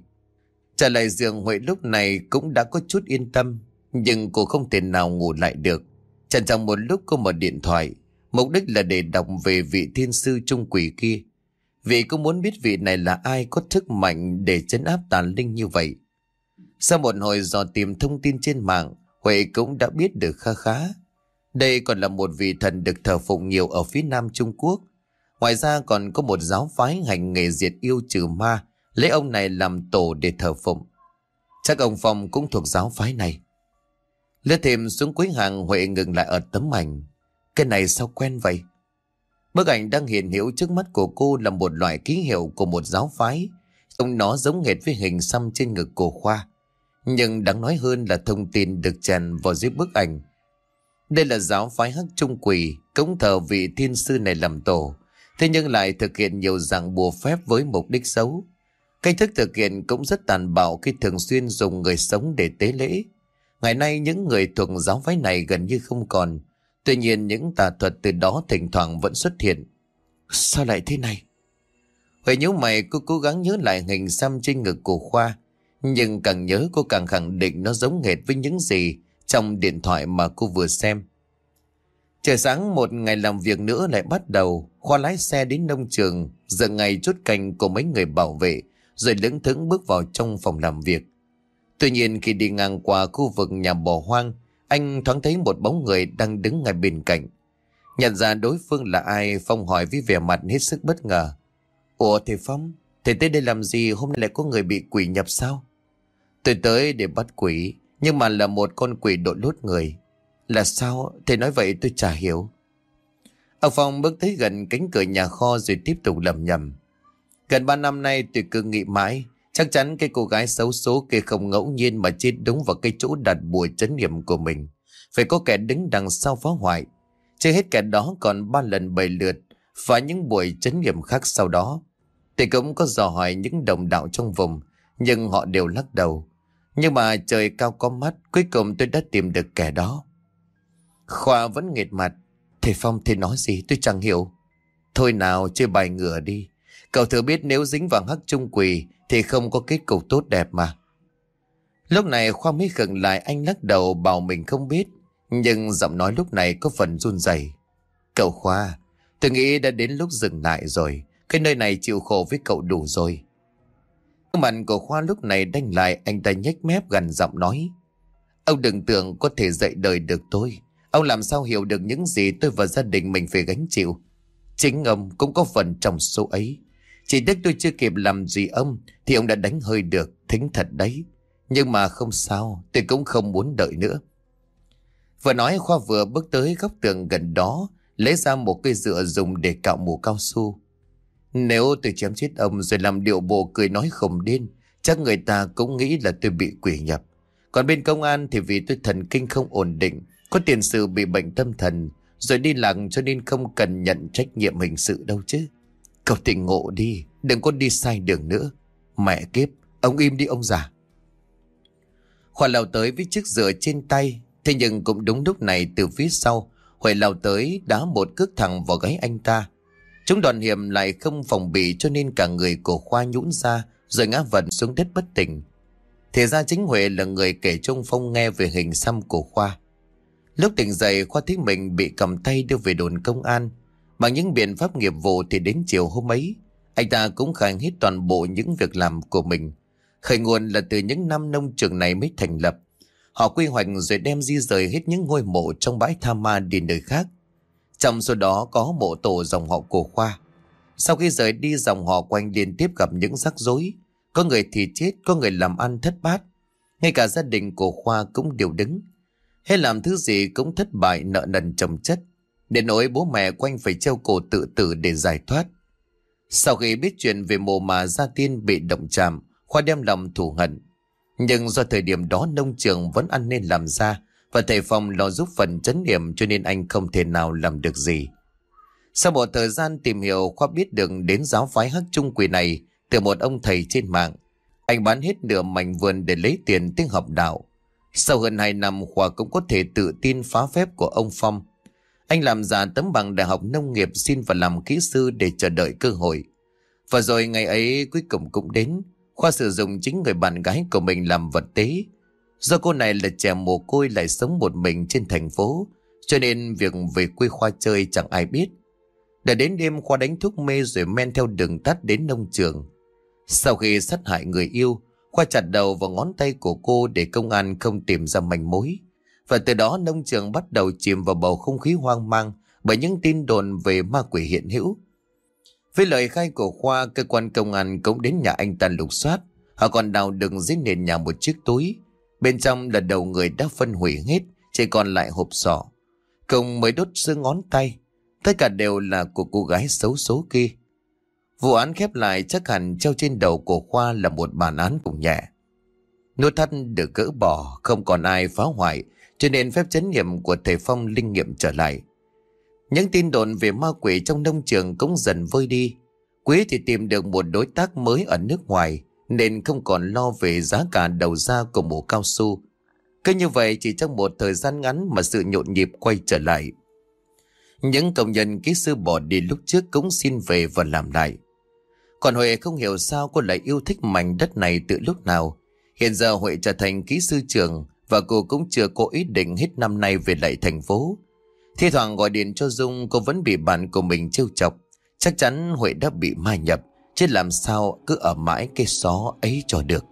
trở lại giường Huệ lúc này cũng đã có chút yên tâm, nhưng cô không thể nào ngủ lại được. Chẳng rằng một lúc cô mở điện thoại, mục đích là để đọc về vị thiên sư trung quỷ kia. Vì cô muốn biết vị này là ai có thức mạnh để chấn áp tàn linh như vậy. Sau một hồi dò tìm thông tin trên mạng, Huệ cũng đã biết được kha khá. Đây còn là một vị thần được thờ phụng nhiều ở phía nam Trung Quốc. Ngoài ra còn có một giáo phái hành nghề diệt yêu trừ ma, lấy ông này làm tổ để thờ phụng. Chắc ông Phong cũng thuộc giáo phái này. Lướt thêm xuống cuối hàng Huệ ngừng lại ở tấm ảnh. Cái này sao quen vậy? Bức ảnh đang hiện hữu trước mắt của cô là một loại ký hiệu của một giáo phái. Ông nó giống hệt với hình xăm trên ngực của Khoa. Nhưng đáng nói hơn là thông tin được chèn vào dưới bức ảnh. Đây là giáo phái hắc trung quỷ, cống thờ vị thiên sư này làm tổ. Thế nhưng lại thực hiện nhiều dạng bùa phép với mục đích xấu. Cách thức thực hiện cũng rất tàn bạo khi thường xuyên dùng người sống để tế lễ. Ngày nay những người thuộc giáo phái này gần như không còn. Tuy nhiên những tà thuật từ đó thỉnh thoảng vẫn xuất hiện. Sao lại thế này? Huệ nhớ mày cô cố gắng nhớ lại hình xăm trên ngực của Khoa nhưng càng nhớ cô càng khẳng định nó giống hệt với những gì trong điện thoại mà cô vừa xem. Trời sáng một ngày làm việc nữa lại bắt đầu, Khoa lái xe đến nông trường, giờ ngày chốt cành của mấy người bảo vệ, rồi lững thững bước vào trong phòng làm việc. Tuy nhiên khi đi ngang qua khu vực nhà bò hoang, anh thoáng thấy một bóng người đang đứng ngay bên cạnh. Nhận ra đối phương là ai, Phong hỏi với vẻ mặt hết sức bất ngờ. Ủa thầy Phong, thầy tới đây làm gì hôm nay lại có người bị quỷ nhập sao? Tôi tới để bắt quỷ, nhưng mà là một con quỷ đội lốt người. Là sao? Thầy nói vậy tôi chả hiểu. Ông Phong bước tới gần cánh cửa nhà kho rồi tiếp tục lầm nhầm. Gần ba năm nay tôi cứ nghĩ mãi, chắc chắn cái cô gái xấu số kia không ngẫu nhiên mà chết đúng vào cái chỗ đặt bùa chấn niệm của mình. Phải có kẻ đứng đằng sau phá hoại. Chưa hết kẻ đó còn ba lần bảy lượt và những buổi chấn niệm khác sau đó. Thì cũng có dò hỏi những đồng đạo trong vùng, nhưng họ đều lắc đầu. Nhưng mà trời cao có mắt, cuối cùng tôi đã tìm được kẻ đó. Khoa vẫn nghệt mặt. Thầy Phong thì nói gì tôi chẳng hiểu. Thôi nào chơi bài ngửa đi. Cậu thừa biết nếu dính vào hắc trung quỳ thì không có kết cục tốt đẹp mà. Lúc này Khoa mới khựng lại anh lắc đầu bảo mình không biết. Nhưng giọng nói lúc này có phần run rẩy. Cậu Khoa, tôi nghĩ đã đến lúc dừng lại rồi. Cái nơi này chịu khổ với cậu đủ rồi. Mặt của Khoa lúc này đanh lại anh ta nhếch mép gần giọng nói. Ông đừng tưởng có thể dạy đời được tôi. Ông làm sao hiểu được những gì tôi và gia đình mình phải gánh chịu. Chính ông cũng có phần trong số ấy. Chỉ tiếc tôi chưa kịp làm gì ông thì ông đã đánh hơi được, thính thật đấy. Nhưng mà không sao, tôi cũng không muốn đợi nữa. Vừa nói Khoa vừa bước tới góc tường gần đó, lấy ra một cây dựa dùng để cạo mù cao su. Nếu tôi chém chết ông rồi làm điệu bộ cười nói khổng điên, chắc người ta cũng nghĩ là tôi bị quỷ nhập. Còn bên công an thì vì tôi thần kinh không ổn định, có tiền sử bị bệnh tâm thần, rồi đi lạc cho nên không cần nhận trách nhiệm hình sự đâu chứ. Cậu tỉnh ngộ đi, đừng có đi sai đường nữa. Mẹ kiếp, ông im đi ông già. Khoa lao tới với chiếc rửa trên tay, thế nhưng cũng đúng lúc này từ phía sau, Huệ lao tới đá một cước thẳng vào gáy anh ta. Chúng đoàn hiểm lại không phòng bị cho nên cả người của Khoa nhũn ra rồi ngã vật xuống đất bất tỉnh. Thì ra chính Huệ là người kể Trung Phong nghe về hình xăm của Khoa. Lúc tỉnh dậy Khoa thấy mình bị cầm tay đưa về đồn công an. Bằng những biện pháp nghiệp vụ thì đến chiều hôm ấy, anh ta cũng khai hết toàn bộ những việc làm của mình. Khởi nguồn là từ những năm nông trường này mới thành lập. Họ quy hoạch rồi đem di rời hết những ngôi mộ trong bãi Tha Ma đi nơi khác. Trong số đó có mộ tổ dòng họ của Khoa. Sau khi rời đi dòng họ quanh liên tiếp gặp những rắc rối. Có người thì chết, có người làm ăn thất bát. Ngay cả gia đình của Khoa cũng đều đứng. Hay làm thứ gì cũng thất bại nợ nần chồng chất. Để nỗi bố mẹ quanh phải treo cổ tự tử để giải thoát. Sau khi biết chuyện về mồ mà Gia Tiên bị động chạm, Khoa đem lòng thù hận. Nhưng do thời điểm đó nông trường vẫn ăn nên làm ra, và thầy Phong lo giúp phần chấn điểm cho nên anh không thể nào làm được gì. Sau một thời gian tìm hiểu, Khoa biết được đến giáo phái hắc trung quỷ này từ một ông thầy trên mạng. Anh bán hết nửa mảnh vườn để lấy tiền tiếng học đạo. Sau hơn 2 năm, Khoa cũng có thể tự tin phá phép của ông Phong. Anh làm giả tấm bằng đại học nông nghiệp xin vào làm kỹ sư để chờ đợi cơ hội. Và rồi ngày ấy cuối cùng cũng đến. Khoa sử dụng chính người bạn gái của mình làm vật tế. Do cô này là trẻ mồ côi lại sống một mình trên thành phố. Cho nên việc về quê Khoa chơi chẳng ai biết. Đã đến đêm Khoa đánh thuốc mê rồi men theo đường tắt đến nông trường. Sau khi sát hại người yêu, Khoa chặt đầu vào ngón tay của cô để công an không tìm ra manh mối. Và từ đó nông trường bắt đầu chìm vào bầu không khí hoang mang bởi những tin đồn về ma quỷ hiện hữu. Với lời khai của Khoa, cơ quan công an cũng đến nhà anh ta lục soát. Họ còn đào đựng dưới nền nhà một chiếc túi. Bên trong là đầu người đã phân hủy hết, chỉ còn lại hộp sọ. Cùng mới đốt xương ngón tay. Tất cả đều là của cô gái xấu số kia. Vụ án khép lại chắc hẳn treo trên đầu của Khoa là một bản án cùng nhẹ. Nút thắt được gỡ bỏ, không còn ai phá hoại, cho nên phép chấn niệm của thầy Phong linh nghiệm trở lại. Những tin đồn về ma quỷ trong nông trường cũng dần vơi đi. Quý thì tìm được một đối tác mới ở nước ngoài, nên không còn lo về giá cả đầu ra của mũ cao su. Cứ như vậy chỉ trong một thời gian ngắn mà sự nhộn nhịp quay trở lại. Những công nhân kỹ sư bỏ đi lúc trước cũng xin về và làm lại. Còn Huệ không hiểu sao cô lại yêu thích mảnh đất này từ lúc nào. Hiện giờ Huệ trở thành kỹ sư trường và cô cũng chưa có ý định hết năm nay về lại thành phố. Thi thoảng gọi điện cho Dung cô vẫn bị bạn của mình trêu chọc. Chắc chắn Huệ đã bị ma nhập, chứ làm sao cứ ở mãi cái xó ấy cho được.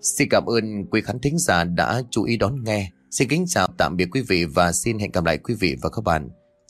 Xin cảm ơn quý khán thính giả đã chú ý đón nghe. Xin kính chào tạm biệt quý vị và xin hẹn gặp lại quý vị và các bạn